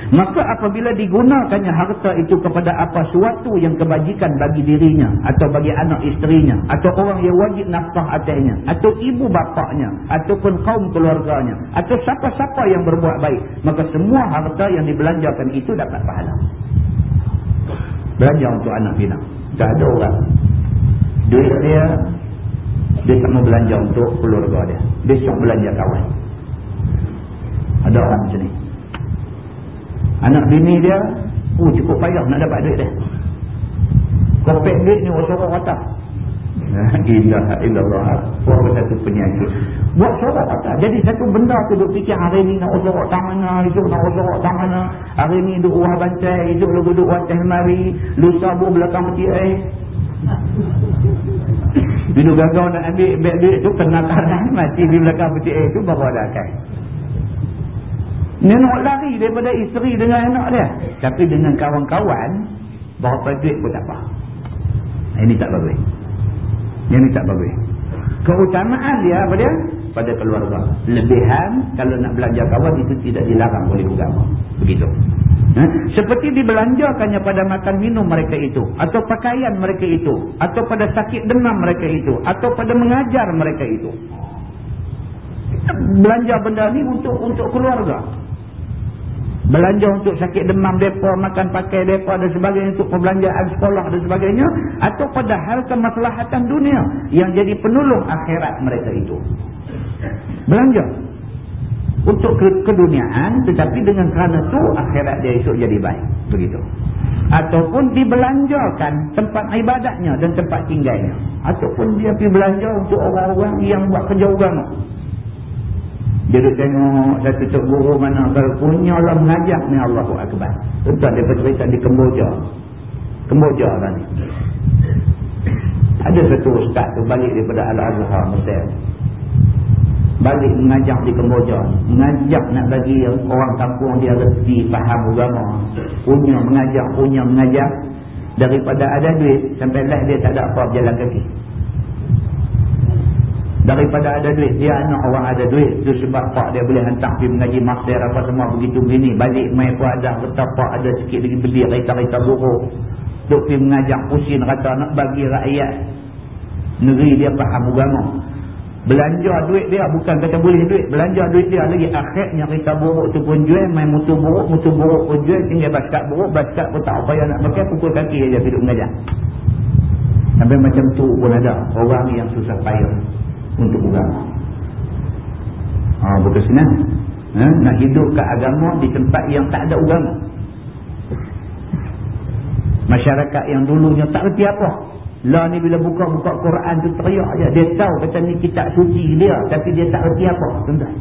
Maka apabila digunakannya harta itu kepada apa suatu yang kebajikan bagi dirinya atau bagi anak isterinya atau orang yang wajib nafkah atasnya atau ibu bapaknya ataupun kaum keluarganya atau siapa-siapa yang berbuat baik maka semua harta yang dibelanjakan itu dapat pahala. Belanja untuk anak bina. Tak ada orang. Duit dia dia tak mau belanja untuk keluarga dia. Besok belanja kawan. Ada orang macam ni. Anak bini dia, oh cukup payah nak dapat duit dia. Kopek duit ni sorok atas. Ilaha illallah. Buat satu penyakit. Buat sorok atas. Jadi satu benda tu duk fikir hari ni nak sorok tak mana, esok nak sorok tak mana. Hari ni duk uah bantai, esok lagu duk teh mari, lusa bu belakang peti air. Bila gagal nak ambil duit tu, kena kanan mati di belakang peti air tu, baru ada akan. Dia nak lari daripada isteri dengan anak dia. Tapi dengan kawan-kawan, berapa duit pun tak apa. Ini tak bagus. Ini tak bagus. Keutamaan dia apa dia? Pada keluarga. Lebihan, kalau nak belanja kawan, itu tidak dilarang oleh agama. Begitu. Ha? Seperti dibelanjakannya pada makan minum mereka itu. Atau pakaian mereka itu. Atau pada sakit demam mereka itu. Atau pada mengajar mereka itu. Belanja benda ni untuk untuk keluarga belanja untuk sakit demam mereka, makan pakai mereka dan sebagainya untuk perbelanjaan sekolah dan sebagainya atau pada hal kemaslahatan dunia yang jadi penolong akhirat mereka itu. Belanja untuk ke keduniaan tetapi dengan kerana itu akhirat dia esok jadi baik. Begitu. Ataupun dibelanjakan tempat ibadatnya dan tempat tinggalnya. Ataupun dia pergi belanja untuk orang-orang yang buat kerja agama dia tengok satu tok guru mana kalau punya Allah mengajar ni Allahu Akbar. Tuan dia bercerita di Kemboja. Kemboja lah ni. Ada satu ustaz tu balik daripada Al-Azhar Mesir. Balik mengajar di Kemboja. Mengajar nak bagi orang kampung dia reti faham agama. Punya mengajar, punya mengajar. Daripada ada duit sampai lah dia tak ada apa berjalan kaki daripada ada duit dia anak orang ada duit tu sebab pak dia boleh hantar pergi mengaji maksir apa semua begitu begini. Balik mai pun ada betapa ada sikit lagi beli kereta-kereta buruk duk pergi mengajak pusing kata nak bagi rakyat. Negeri dia faham agama. Belanja duit dia bukan kata boleh duit belanja duit dia lagi. Akhirnya kereta buruk tu pun jual main mutu buruk mutu buruk pun jual tinggal baskat buruk baskat pun tak payah nak pakai pukul kaki aja pergi mengajak sampai macam tu pun ada orang yang susah payah untuk agama. Ha, bukan senang. Ha, nak hidup ke agama di tempat yang tak ada agama. Masyarakat yang dulunya tak reti apa. Lah ni bila buka-buka Quran tu teriak je. Dia tahu kata ni kitab suci dia. Tapi dia tak reti apa. Tentang.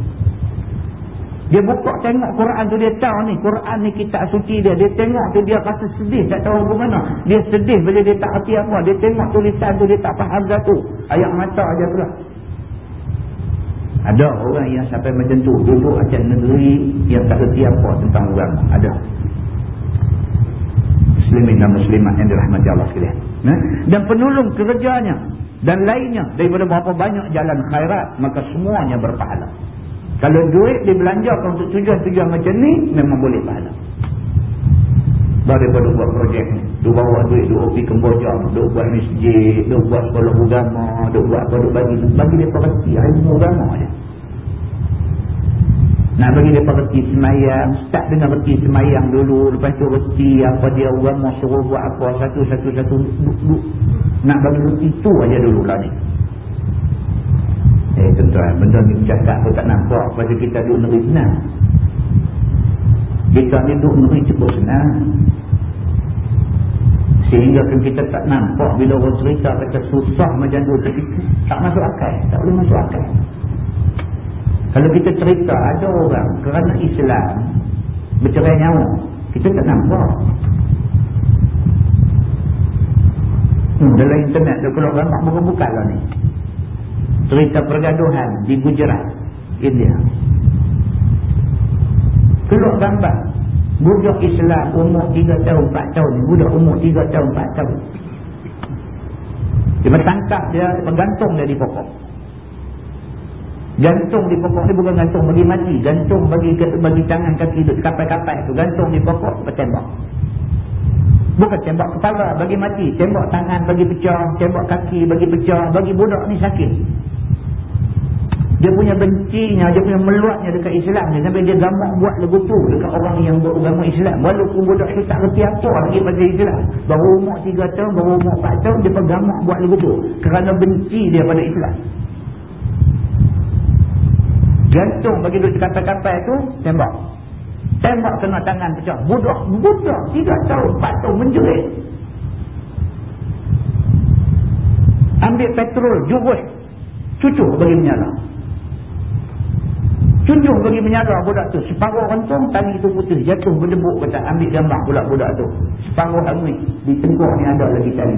Dia buka tengok Quran tu dia tahu ni. Quran ni kitab suci dia. Dia tengok tu dia rasa sedih. Tak tahu bagaimana. Dia sedih bila dia tak reti apa. Dia tengok tulisan tu dia tak faham satu. Ayat mata aja tu lah. Ada orang yang sampai macam tu duduk macam negeri yang tak reti apa tentang agama. Ada. Muslimin dan muslimat yang dirahmati Allah sekalian. Nah, dan penolong kerjanya dan lainnya daripada berapa banyak jalan khairat maka semuanya berpahala. Kalau duit dibelanjakan untuk tujuan-tujuan macam ni memang boleh pahala. Daripada buat projek ni. Dia bawa duit, dia pergi Kemboja, dia buat masjid, dia buat sekolah agama, dia buat apa, dia bagi. Bagi dia perhati, ilmu agama je. Nak bagi dia perhati semayang, start dengan reti semayang dulu, lepas tu reti apa dia agama suruh buat apa, satu-satu-satu. Nak bagi reti tu aja dulu lah ni. Eh tuan-tuan, benda ni cakap pun tak nampak pasal kita duduk negeri senang. Kita ni duduk negeri cukup senang. Sehingga kan kita tak nampak bila orang cerita kata susah macam tu. Tapi tak masuk akal. Tak boleh masuk akal. Kalau kita cerita ada orang kerana Islam bercerai nyawa. Kita tak nampak. Hmm, dalam internet tu kalau orang buka-buka lah ni cerita pergaduhan di Gujarat, India. Keluar gambar. Budak Islam umur 3 tahun, 4 tahun. Budak umur 3 tahun, 4 tahun. Dia bertangkap dia, bergantung dia di pokok. Gantung di pokok ni bukan gantung bagi mati. Gantung bagi bagi tangan kaki duduk kapai-kapai tu. Gantung di pokok, bertembak. Bukan tembak kepala bagi mati. Tembak tangan bagi pecah. Tembak kaki bagi pecah. Bagi budak ni sakit. Dia punya bencinya, dia punya meluatnya dekat Islam ni. Sampai dia gambar buat lagu tu dekat orang yang beragama Islam. Walaupun budak tu tak reti apa lagi pasal Islam. Baru umur 3 tahun, baru umur 4 tahun, dia gambar buat lagu tu. Kerana benci dia pada Islam. Gantung bagi duduk kapal-kapal tu, tembak. Tembak kena tangan pecah. Budak, budak, 3 tahun, 4 tahun, menjerit. Ambil petrol, jurus. Cucuk bagi menyala. Tunjuk bagi menyala budak tu. Separuh rentung, tali tu putih. Jatuh berdebuk kata ambil gambar pula budak tu. Separuh hangus. Di tengkuk ni ada lagi tali.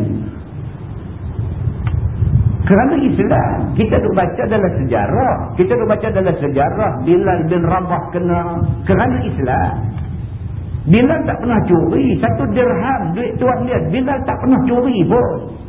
Kerana Islam, kita tu baca dalam sejarah. Kita tu baca dalam sejarah. Bilal bin Rabah kena kerana Islam. Bilal tak pernah curi. Satu dirham duit tuan dia. Bilal tak pernah curi pun.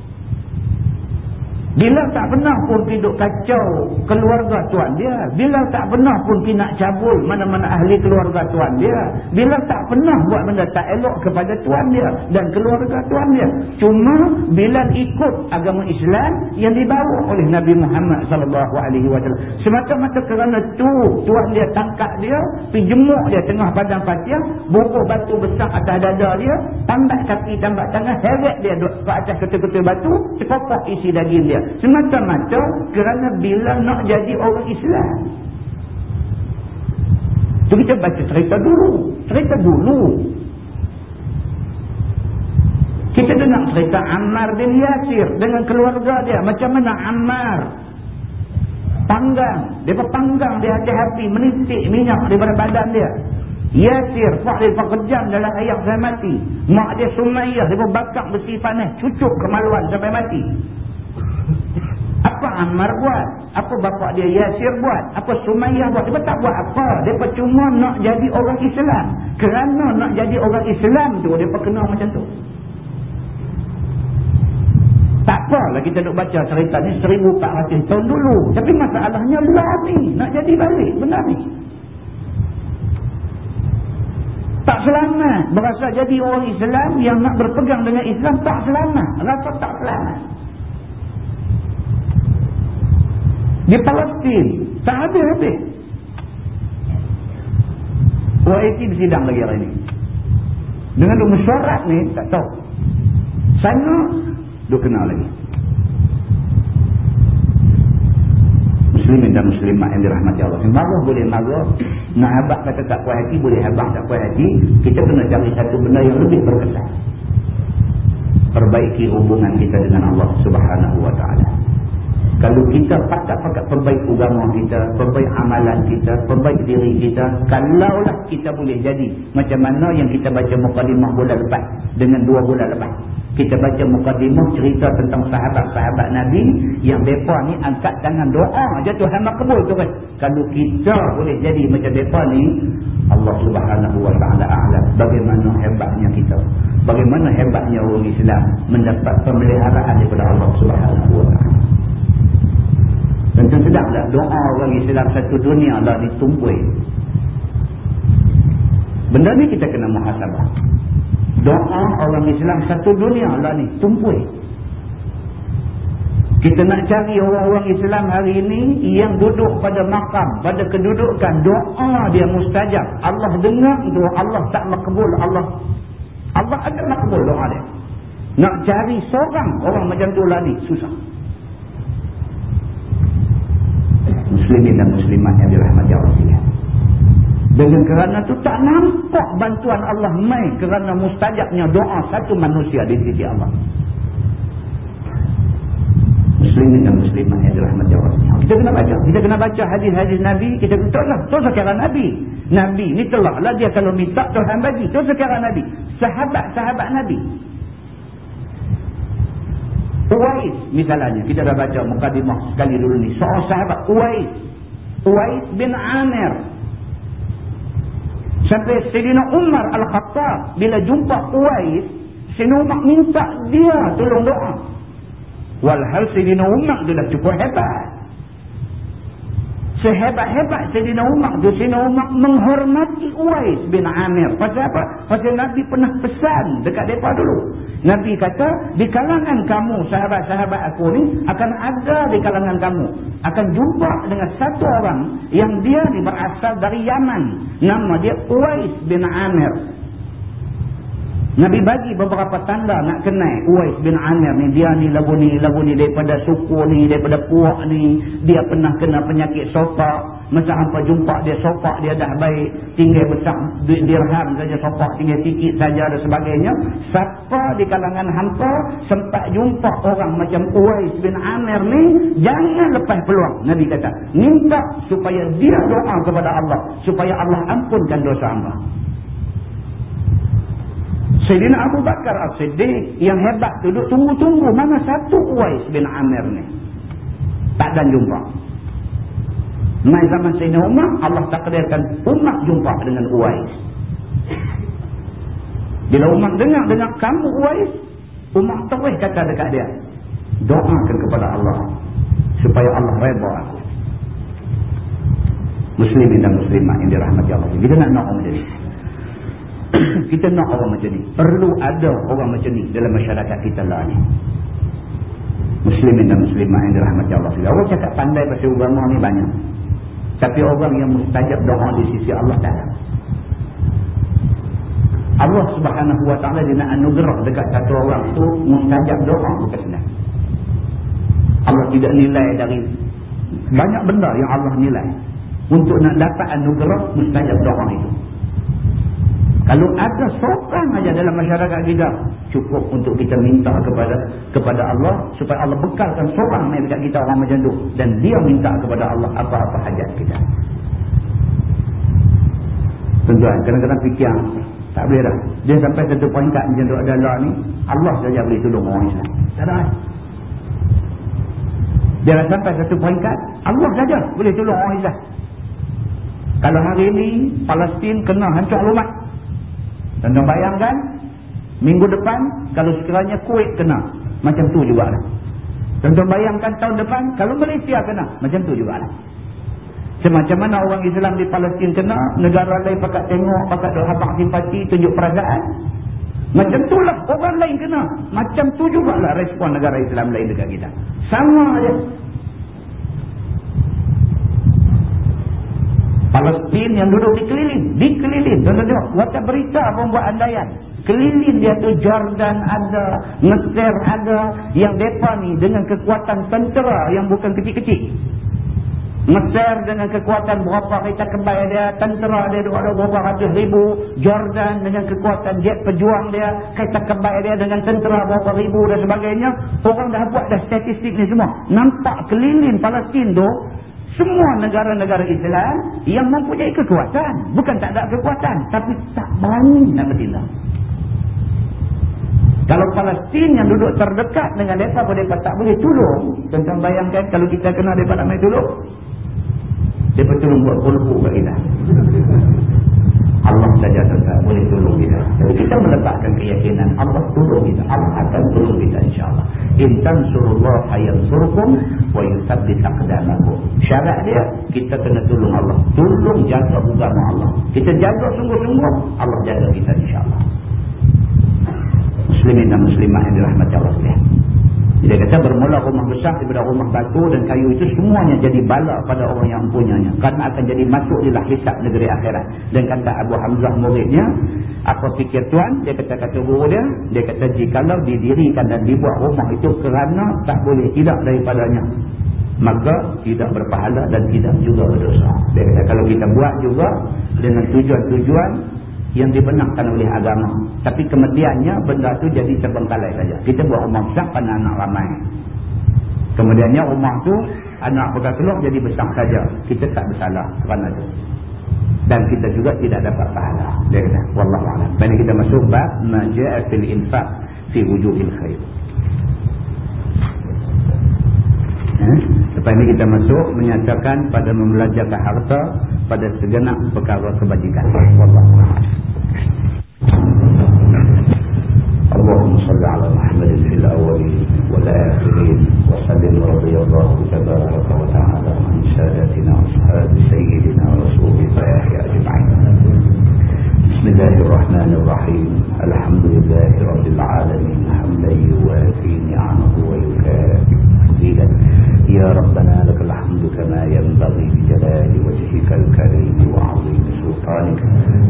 Bila tak pernah pun hidup kacau keluarga tuan dia. Bila tak pernah pun pergi nak cabul mana-mana ahli keluarga tuan dia. Bila tak pernah buat benda tak elok kepada tuan dia dan keluarga tuan dia. Cuma bila ikut agama Islam yang dibawa oleh Nabi Muhammad SAW. Semata-mata kerana tu tuan dia tangkap dia, pergi jemuk dia tengah padang pasir, bukuh batu besar atas dada dia, tambat kaki, tambat tangan, heret dia ke atas ketul-ketul batu, cepopok isi daging dia semata-mata kerana bila nak jadi orang Islam. Tu kita baca cerita dulu. Cerita dulu. Kita dengar cerita Ammar bin Yasir dengan keluarga dia. Macam mana Ammar? Panggang. Dia panggang dia hati-hati menitik minyak daripada badan dia. Yasir, Pak dia kejam dalam ayam saya mati. Mak dia Sumayyah, dia bakar besi panas, cucuk kemaluan sampai mati. Apa Ammar buat? Apa bapa dia Yasir buat? Apa Sumayyah buat? Dia tak buat apa. Dia cuma nak jadi orang Islam. Kerana nak jadi orang Islam tu, dia kena macam tu. Tak apalah kita nak baca cerita ni 1400 tahun dulu. Tapi masalahnya lah ni. Nak jadi balik. Benar ni. Tak selamat. Berasa jadi orang Islam yang nak berpegang dengan Islam tak selamat. Rasa tak selamat. Di Palestin. Tak habis-habis. OIT bersidang lagi hari ini. Dengan dua mesyuarat ni, tak tahu. Sana, dua kenal lagi. Muslimin dan muslimat yang dirahmati Allah. Marah boleh marah. Nak habak kata tak puas hati, boleh habak tak puas hati. Kita kena cari satu benda yang lebih berkesan. Perbaiki hubungan kita dengan Allah subhanahu wa ta'ala. Kalau kita pakat-pakat perbaik agama kita, perbaik amalan kita, perbaik diri kita, kalaulah kita boleh jadi macam mana yang kita baca mukadimah bulan lepas dengan dua bulan lepas. Kita baca mukadimah cerita tentang sahabat-sahabat Nabi yang mereka ni angkat tangan doa aja Tuhan makbul tu kan. Kalau kita boleh jadi macam mereka ni, Allah subhanahu wa ta'ala a'lam bagaimana hebatnya kita. bagaimana hebatnya orang Islam mendapat pemeliharaan daripada Allah Subhanahu wa taala. Tentu sedaplah doa orang Islam satu dunia dah ditumpui. Benda ni kita kena muhasabah. Doa orang Islam satu dunia lah ni tumpui. Kita nak cari orang-orang Islam hari ini yang duduk pada makam, pada kedudukan doa dia mustajab. Allah dengar itu, Allah tak makbul, Allah Allah akan makbul doa dia. Nak cari seorang orang macam tu lah ni, susah. Muslimin dan muslimat yang dirahmati Allah sekalian. Dengan kerana tu tak nampak bantuan Allah mai kerana mustajabnya doa satu manusia di sisi Allah. Muslimin dan muslimat yang dirahmati Allah. Kita kena baca. Kita kena baca hadis-hadis Nabi. Kita kena tahu lah. Itu sekarang Nabi. Nabi ni telah lah dia kalau minta Tuhan bagi. Itu sekarang Nabi. Sahabat-sahabat Nabi. Uwais misalnya kita dah baca mukadimah sekali dulu ni. Seorang sahabat Uwais. Uwais bin Amir. Sampai Sayyidina Umar Al-Khattab bila jumpa Uwais Sayyidina Umar minta dia tolong doa. Walhal Sayyidina Umar tu dah cukup hebat Sehebat-hebat Sayyidina Umar Sayyidina Umar menghormati Uwais bin Amir. Pasal apa? Pasal Nabi pernah pesan dekat mereka dulu. Nabi kata, di kalangan kamu, sahabat-sahabat aku ni, akan ada di kalangan kamu. Akan jumpa dengan satu orang yang dia ni berasal dari Yaman. Nama dia Uwais bin Amir. Nabi bagi beberapa tanda nak kenal Uwais bin Amir ni. Dia ni lagu ni, lagu ni daripada suku ni, daripada puak ni. Dia pernah kena penyakit sopak. Masa hampa jumpa dia sopak dia dah baik. Tinggal besar dirham saja sopak. Tinggal sikit saja dan sebagainya. Siapa di kalangan hampa sempat jumpa orang macam Uwais bin Amir ni. Jangan lepas peluang. Nabi kata. Minta supaya dia doa kepada Allah. Supaya Allah ampunkan dosa hampa. Sayyidina Abu Bakar As-Siddiq yang hebat duduk tunggu-tunggu mana satu Uwais bin Amir ni. Tak dan jumpa. Mai zaman Sayyidina Umar, Allah takdirkan Umar jumpa dengan Uwais. Bila Umar dengar dengan kamu Uwais, Umar terus kata dekat dia, doakan kepada Allah supaya Allah reda aku. Muslimin dan muslimah yang dirahmati Allah. Kita nak nak macam ni. Kita nak orang macam ni. Perlu ada orang macam ni dalam masyarakat kita lah ni. Muslimin dan muslimah yang dirahmati Allah. Orang cakap pandai pasal agama ni banyak. Tapi orang yang mustajab doa di sisi Allah tak ada. Allah subhanahu wa ta'ala dia nak anugerah dekat satu orang tu mustajab doa bukan senang. Allah tidak nilai dari banyak benda yang Allah nilai. Untuk nak dapat anugerah mustajab doa itu. Kalau ada seorang aja dalam masyarakat kita, cukup untuk kita minta kepada kepada Allah supaya Allah bekalkan seorang dekat kita orang macam tu dan dia minta kepada Allah apa-apa hajat kita. Tuan-tuan, kadang-kadang fikir tak boleh dah. Dia sampai satu poin macam tu ada Allah ni, Allah saja boleh tolong orang Islam. Tak ada. Dia dah sampai satu poin Allah saja boleh tolong orang Islam. Kalau hari ini Palestin kena hancur lumat dan tuan bayangkan, minggu depan, kalau sekiranya Kuwait kena, macam tu juga lah. Dan tuan bayangkan tahun depan, kalau Malaysia kena, macam tu juga lah. Semacam mana orang Islam di Palestin kena, negara lain pakat tengok, pakat habak simpati, tunjuk perasaan. Macam tu lah orang lain kena. Macam tu juga lah respon negara Islam lain dekat kita. Sama aja. Palestin yang duduk di keliling. Di keliling. Tuan-tuan tengok. Wata berita membuat andaian. Keliling dia tu Jordan ada. Mesir ada. Yang mereka ni dengan kekuatan tentera yang bukan kecil-kecil. Mesir dengan kekuatan berapa kereta kebaya dia. Tentera dia ada berapa ratus ribu. Jordan dengan kekuatan jet pejuang dia. Kereta kebaya dia dengan tentera berapa ribu dan sebagainya. Orang dah buat dah statistik ni semua. Nampak keliling Palestin tu semua negara-negara Islam yang mempunyai kekuatan. Bukan tak ada kekuatan. Tapi tak berani nak bertindak. Kalau Palestin yang duduk terdekat dengan mereka mereka tak boleh tolong. Tentang bayangkan kalau kita kena mereka nak main tolong. Mereka tolong buat puluh kat kita. Allah saja tetap boleh tolong kita. Jadi kita meletakkan keyakinan Allah tolong kita. Allah akan Intan surullah hayat surukum wa yutabdi taqdamakum. Syarat dia, kita kena tolong Allah. Tolong jaga agama Allah. Kita jaga sungguh-sungguh, Allah jaga kita insyaAllah. Muslimin dan muslimah yang dirahmati Allah sekalian. Dia kata bermula rumah besar daripada rumah batu dan kayu itu semuanya jadi bala pada orang yang mempunyanya. Kerana akan jadi masuk di hisap negeri akhirat. Dan kata Abu Hamzah muridnya, apa fikir tuan? Dia kata-kata guru dia, dia kata jikalau didirikan dan dibuat rumah itu kerana tak boleh tidak daripadanya. Maka tidak berpahala dan tidak juga berdosa. Dia kata kalau kita buat juga dengan tujuan-tujuan yang dibenarkan oleh agama. Tapi kemudiannya benda tu jadi terbengkalai saja. Kita buat rumah besar pada anak ramai. Kemudiannya rumah tu anak pegang keluar jadi besar saja. Kita tak bersalah kerana itu. Dan kita juga tidak dapat pahala. Dia kata, Wallahu'alam. Bila kita masuk bab, maja'a fil infaq fi wujuhil khair. Eh? Lepas ini kita masuk menyatakan pada membelajarkan harta pada segenap perkara kebajikan. Wallahu'alam. اللهم صل على محمد في الأولين والآخرين وسلم رضي الله تبارك وتعالى عن سادتنا أصحاب سيدنا رسول الله أجمعين. بسم الله الرحمن الرحيم. الحمد لله رب العالمين حمدا يوافي نعمه ويكافئ مزيدا يا ربنا لك الحمد كما ينبغي بجلال وجهك الكريم وعظيم. سلطانك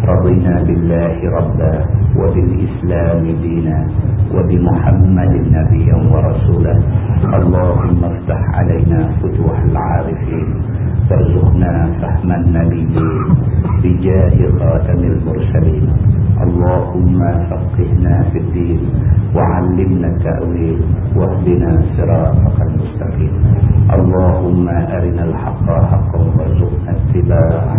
رضينا بالله ربا وبالإسلام دينا وبمحمد نبيا ورسولا. اللهم افتح علينا فتوح العارفين. وارزقنا فهم النبيين بجاه خاتم المرسلين. اللهم فقهنا في الدين وعلمنا التأويل واهدنا صراطك المستقيم. اللهم أرنا الحق حقا وارزقنا اتباعه.